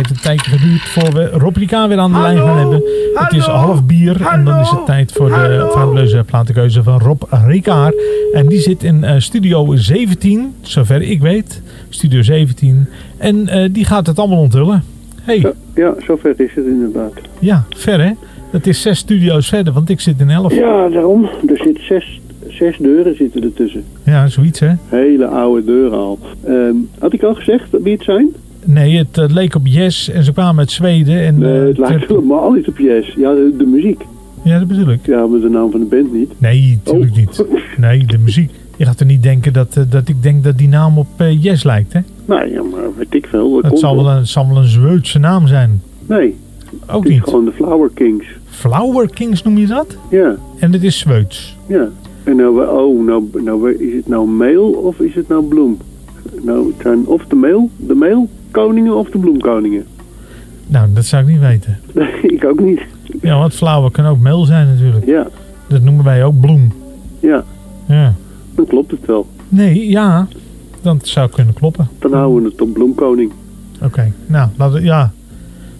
heeft een tijdje geduurd voor we Rob Ricard weer aan de lijn gaan hebben. het is half bier en dan is het tijd voor de fabuleuze platenkeuze van Rob Ricard. En die zit in eh, studio 17, zover ik weet, studio 17. En eh, die gaat het allemaal onthullen. Hey. Ja, zover is het inderdaad. Ja, ver hè? Dat is zes studio's verder, want ik zit in elf. Ja, daarom. Er zitten zes, zes deuren zitten ertussen. Ja, zoiets hè? Hele oude deuren al. Ehm, had ik al gezegd wie het zijn? Nee, het eh, leek op Yes en ze kwamen uit Zweden. En, Nee, eh, het lijkt helemaal niet op Yes. Ja, de, de muziek. Ja, dat bedoel ik. Ja, maar de naam van de band niet. Nee, natuurlijk niet. Nee, de muziek. Je gaat er niet denken dat, eh, dat ik denk dat die naam op eh, Yes lijkt, hè? Nou ja, maar weet ik veel. Dat Het komt zal wel, een, het zal wel een Zweedse naam zijn. Nee. Ook niet. gewoon de Flower Kings. Flower Kings noem je dat? Ja. En het is Zweeds. Ja. En nou, oh, nou, nou, is het nou meel of is het nou bloem? Nou, het zijn of de meel, de meelkoningen of de bloemkoningen. Nou, dat zou ik niet weten. Nee, ik ook niet. Ja, want flower kan ook meel zijn natuurlijk. Ja. Dat noemen wij ook bloem. Ja, Ja. dan klopt het wel. Nee, ja. Dat zou kunnen kloppen. Dan houden we het op bloemkoning. Oké, nou, laten we, ja.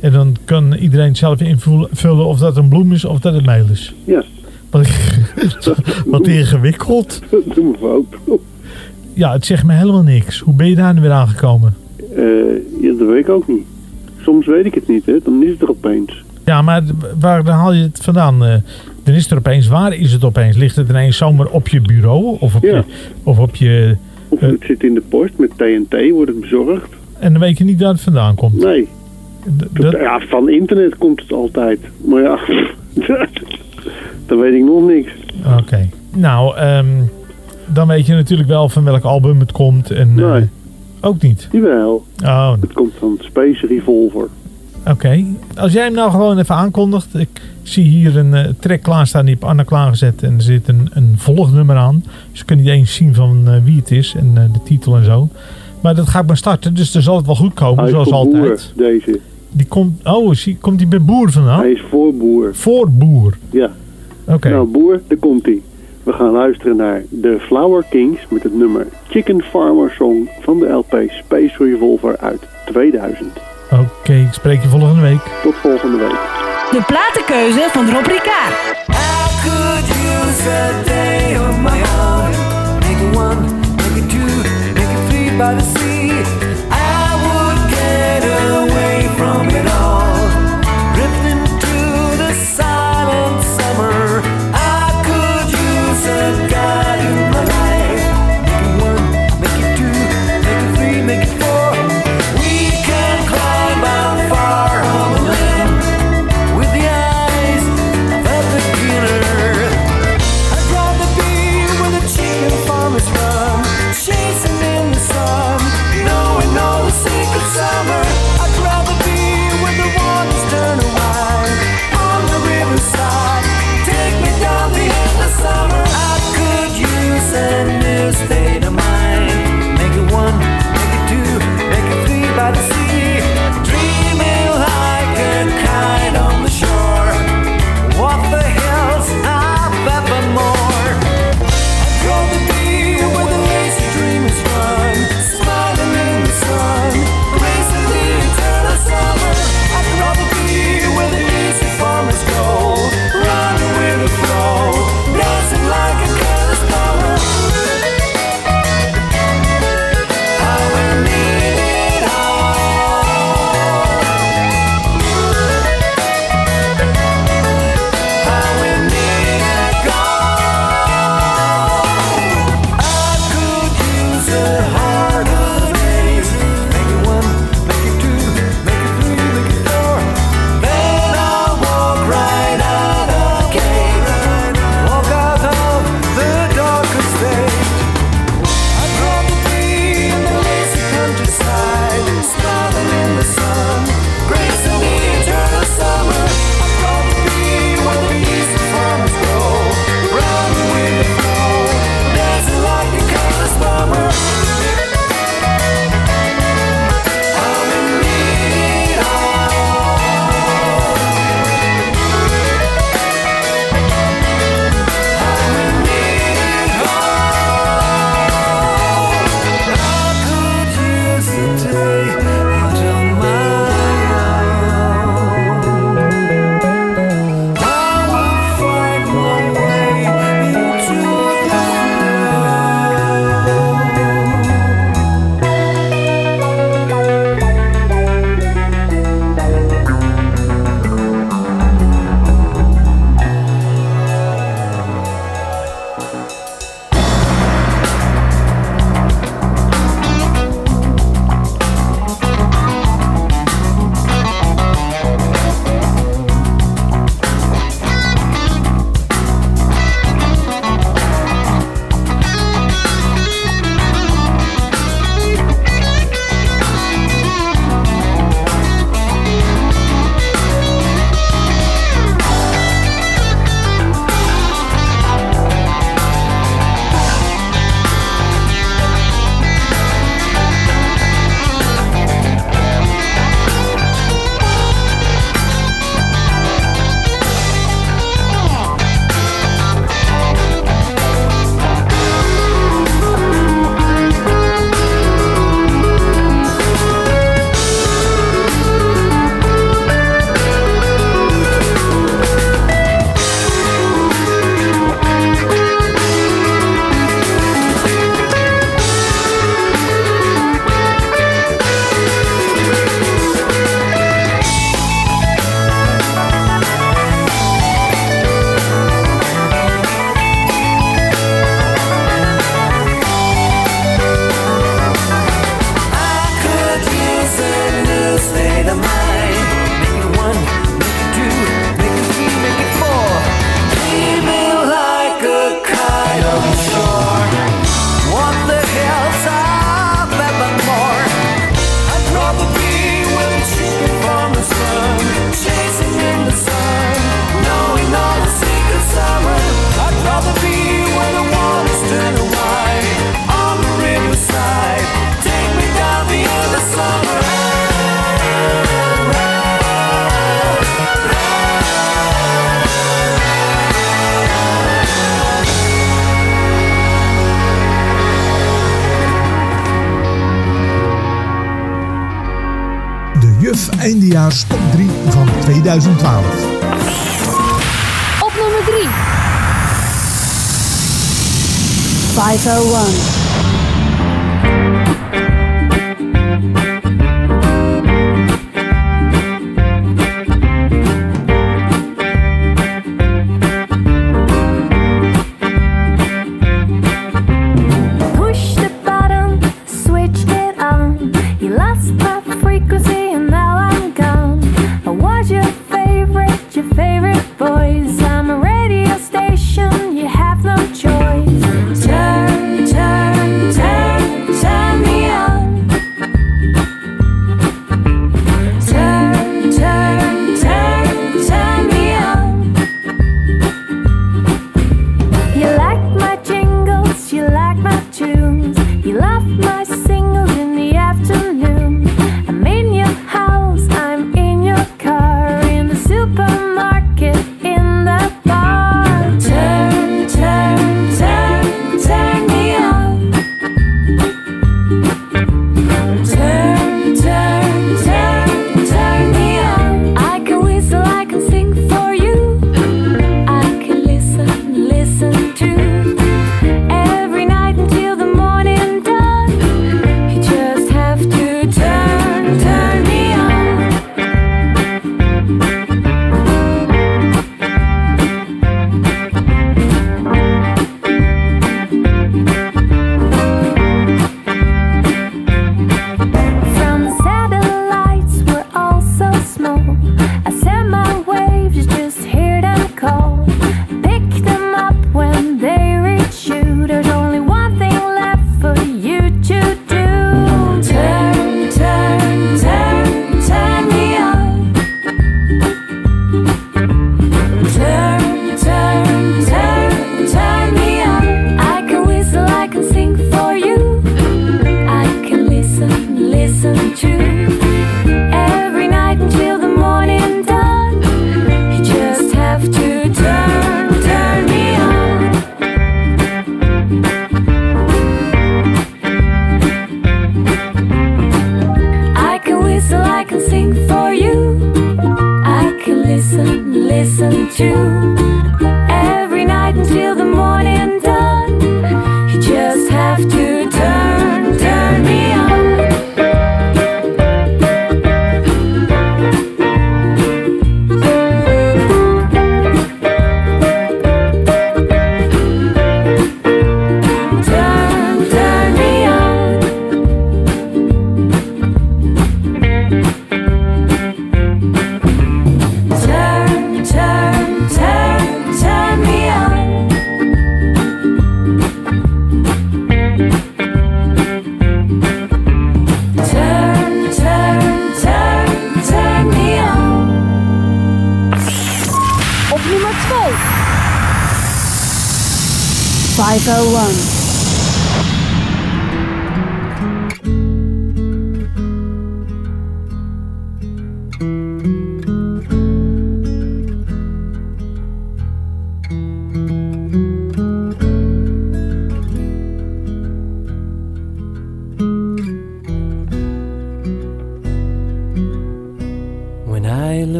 En dan kan iedereen zelf invullen of dat een bloem is of dat het meel is. Ja. Wat, wat ingewikkeld. Dat doen we ook. Ja, het zegt me helemaal niks. Hoe ben je daar nu weer aangekomen? Eh, ja, dat weet ik ook niet. Soms weet ik het niet, hè. Dan is het er opeens. Ja, maar waar dan haal je het vandaan? Eh, dan is het er opeens. Waar is het opeens? Ligt het ineens zomaar op je bureau? Of op je... Of op je Of het zit in de post met TNT, wordt het bezorgd. en dan weet je niet waar het vandaan komt. Nee. Ja, van internet komt het altijd. Maar ja, dan weet ik nog niks. Oké. Nou, ehm, dan weet je natuurlijk wel van welk album het komt. En, eh, Nee. Ook niet. Jawel. Oh, Het komt van Space Revolver. Oké. Als jij hem nou gewoon even aankondigt. Ik zie hier een eh, track klaarstaan. Die heb Anna klaargezet. En er zit een, een volgnummer aan. Dus je kunt niet eens zien van eh, wie het is. En eh, de titel en zo. Maar dat ga ik maar starten. Dus dan zal het wel goed komen. Hij zoals altijd. boer, deze. Die komt, oh, die- komt die bij Boer vandaan? Hij is voor boer. Voor Boer. Ja. Oké. Nou, boer, daar komt hij. We gaan luisteren naar de Flower Kings met het nummer Chicken Farmer Song van de LP Space Revolver uit 2000. Oké, ik spreek je volgende week. Tot volgende week. De platenkeuze van Rob Ricard. could use a day of my own. Make it one, make it two, make it three by the sea.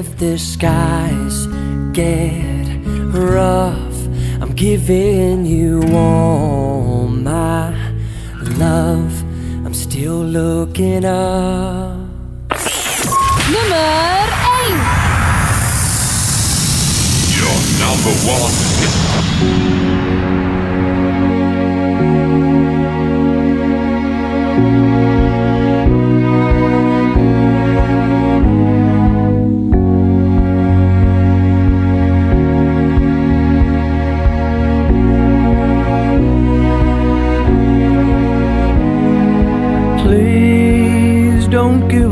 If the skies get rough. I'm giving you all my love. I'm still looking up. Nummer 1. Your number one.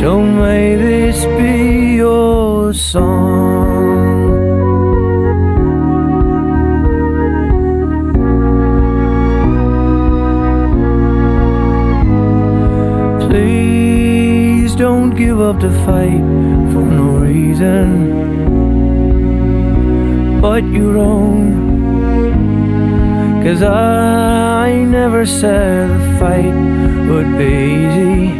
So may this be your song. Please don't give up the fight for no reason but your own. Cause I never said the fight would be easy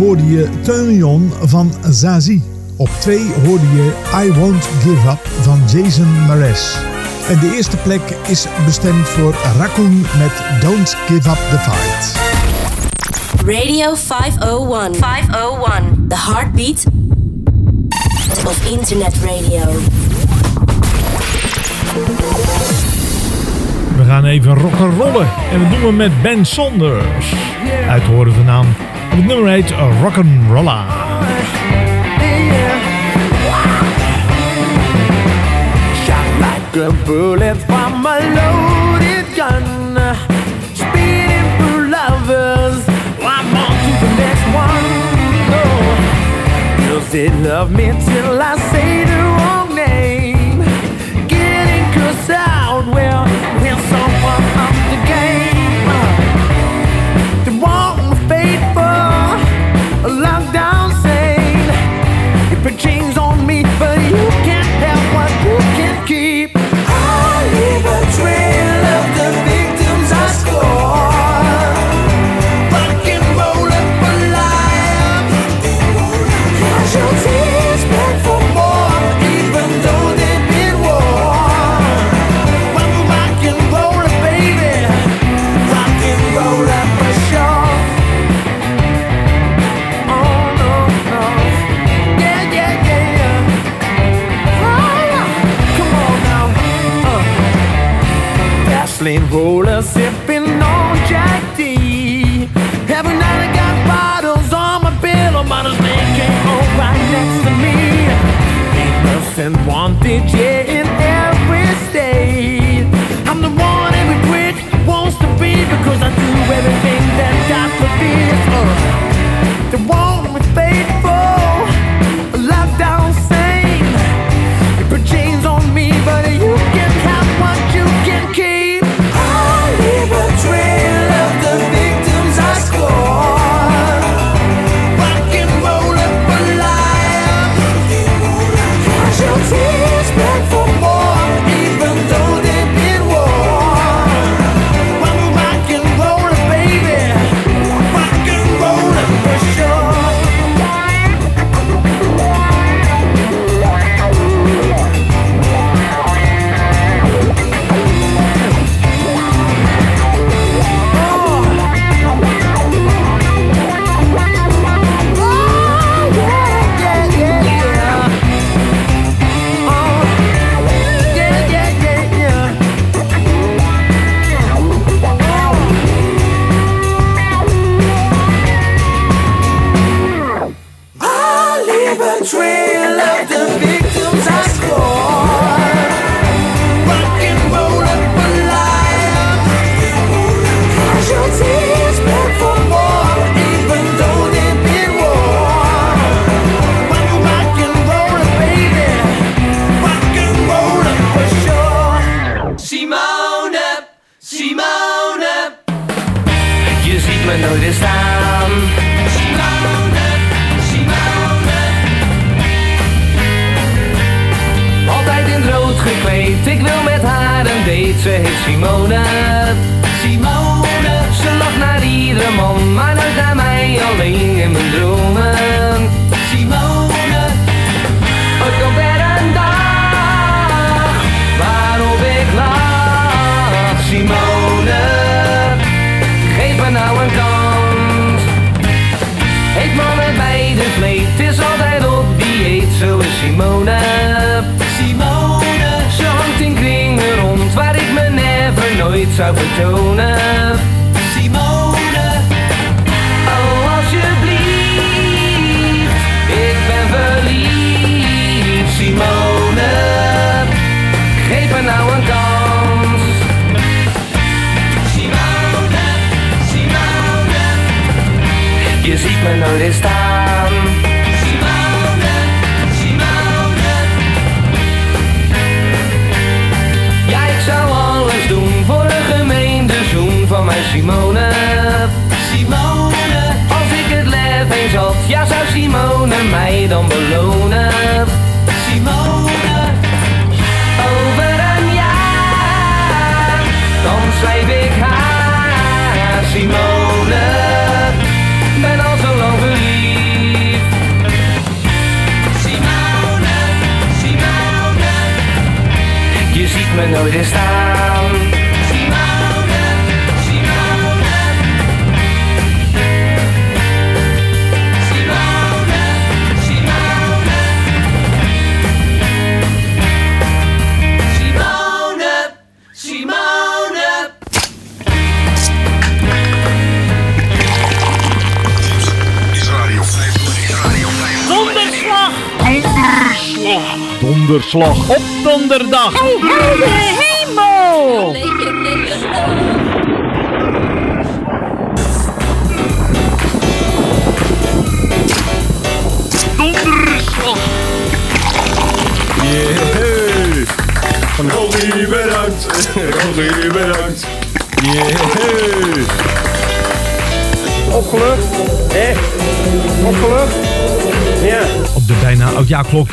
hoorde je teunion van Zazie. Op 2 hoorde je I Won't Give Up van Jason Mares. En de eerste plek is bestemd voor Raccoon met Don't Give Up The Fight. Radio 501. 501. The heartbeat of internet radio. We gaan even rock'n'rollen en we doen het met Ben Saunders. Uit horen van naam. number 8 Rock and Roller. a bullet from a loaded gun. Speeding through lovers, I'm on to the next one. Girls, they love me till I say the wrong name. Getting cursed out, well, when someone love down. and wanted, yeah, in every state. I'm the one every bridge wants to be because I do everything that God forbids. Uh, the one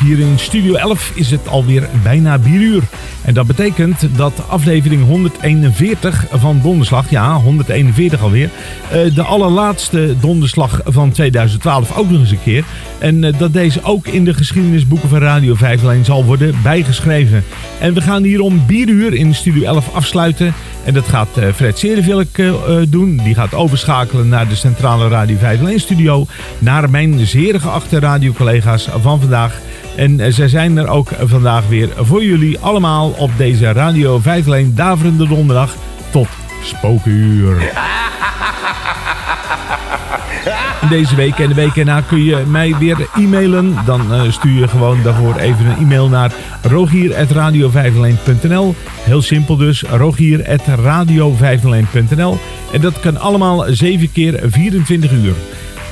hier in Studio 11 is het alweer bijna 4 uur. En dat betekent dat aflevering 141 van Donderslag, ja 141 alweer, eh, de allerlaatste Donderslag van 2012 ook nog eens een keer. En eh, dat deze ook in de geschiedenisboeken van Radio 5 alleen zal worden bijgeschreven. En we gaan hier om 4 uur in Studio 11 afsluiten. En dat gaat eh, Fred Serenvilk doen. Die gaat overschakelen naar de centrale Radio 501 studio. Naar mijn zeer geachte radiocollega's van vandaag. En zij zijn er ook vandaag weer voor jullie allemaal op deze Radio 501 Daverende Donderdag tot spookuur. Deze week en de week erna kun je mij weer e-mailen. Dan eh, stuur je gewoon daarvoor even een e-mail naar rogier.radio501.nl Heel simpel dus, rogier.radio501.nl En dat kan allemaal 7 keer 24 uur.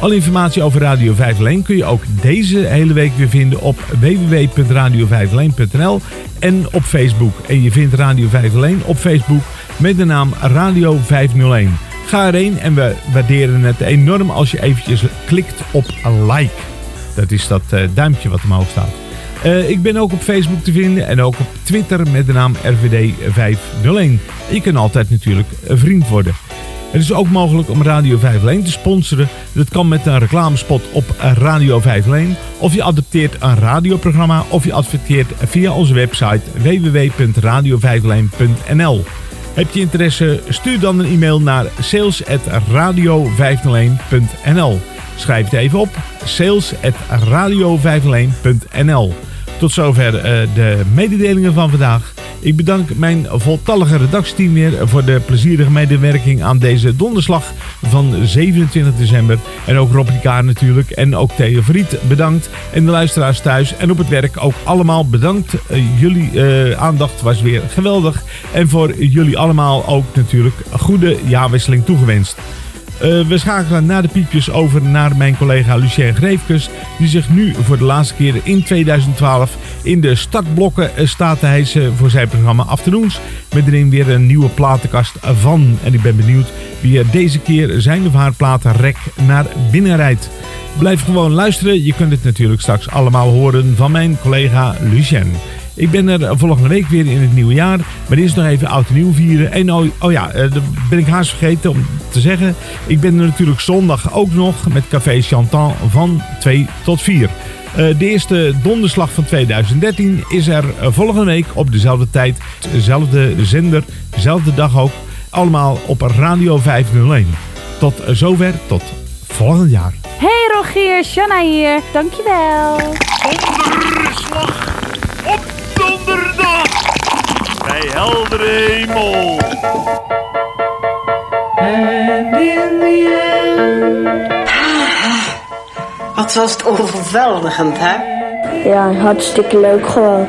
Alle informatie over Radio 501 kun je ook deze hele week weer vinden op www.radio501.nl en op Facebook. En je vindt Radio 501 op Facebook met de naam Radio 501. Ga erheen en we waarderen het enorm als je eventjes klikt op like. Dat is dat eh, duimpje wat omhoog staat. Eh, ik ben ook op Facebook te vinden en ook op Twitter met de naam RVD501. Je kan altijd natuurlijk vriend worden. Het is ook mogelijk om Radio 501 te sponsoren. Dat kan met een reclamespot op Radio 501. Of je adopteert een radioprogramma of je adverteert via onze website www.radio501.nl. Heb je interesse? Stuur dan een e-mail naar sales.radio501.nl Schrijf het even op. sales.radio501.nl Tot zover eh, de mededelingen van vandaag. Ik bedank mijn voltallige redactieteam weer voor de plezierige medewerking aan deze donderslag van 27 december. En ook Rob Ricard natuurlijk en ook Theo Vriet bedankt. En de luisteraars thuis en op het werk ook allemaal bedankt. Eh, jullie eh, aandacht was weer geweldig. En voor jullie allemaal ook natuurlijk goede jaarwisseling toegewenst. Eh, we schakelen na de piepjes over naar mijn collega Lucien Greefkes. Die zich nu voor de laatste keer in 2012 in de startblokken eh, staat te hijsen voor zijn programma Afternoons. Met erin weer een nieuwe platenkast van. En ik ben benieuwd wie er deze keer zijn of haar platenrek naar binnen rijdt. Blijf gewoon luisteren. Je kunt het natuurlijk straks allemaal horen van mijn collega Lucien. Ik ben er volgende week weer in het nieuwe jaar. Maar eerst nog even oud en nieuw vieren. En oh, oh ja, eh, dat ben ik haast vergeten om te zeggen. Ik ben er natuurlijk zondag ook nog met Café Chantan van 2 tot 4. Eh, de eerste donderslag van 2013 is er volgende week op dezelfde tijd, dezelfde zender, dezelfde dag ook. Allemaal op Radio 501. Tot zover, tot volgend jaar. Hey Rogier, Shanna hier. Dankjewel. Donderslag op donderdag! Bij heldere hemel! And in the end. Wat was het overweldigend, hè? Ja, hartstikke leuk gewoon.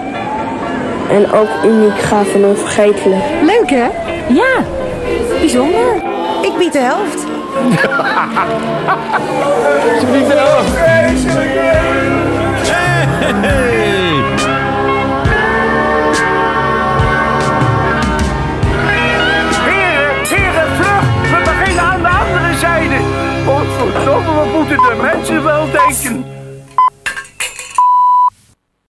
En ook uniek, gaaf en onvergetelijk. Leuk hè? Ja, bijzonder. Ik bied de helft. Ze vliegt eraf. Heren, We beginnen aan de andere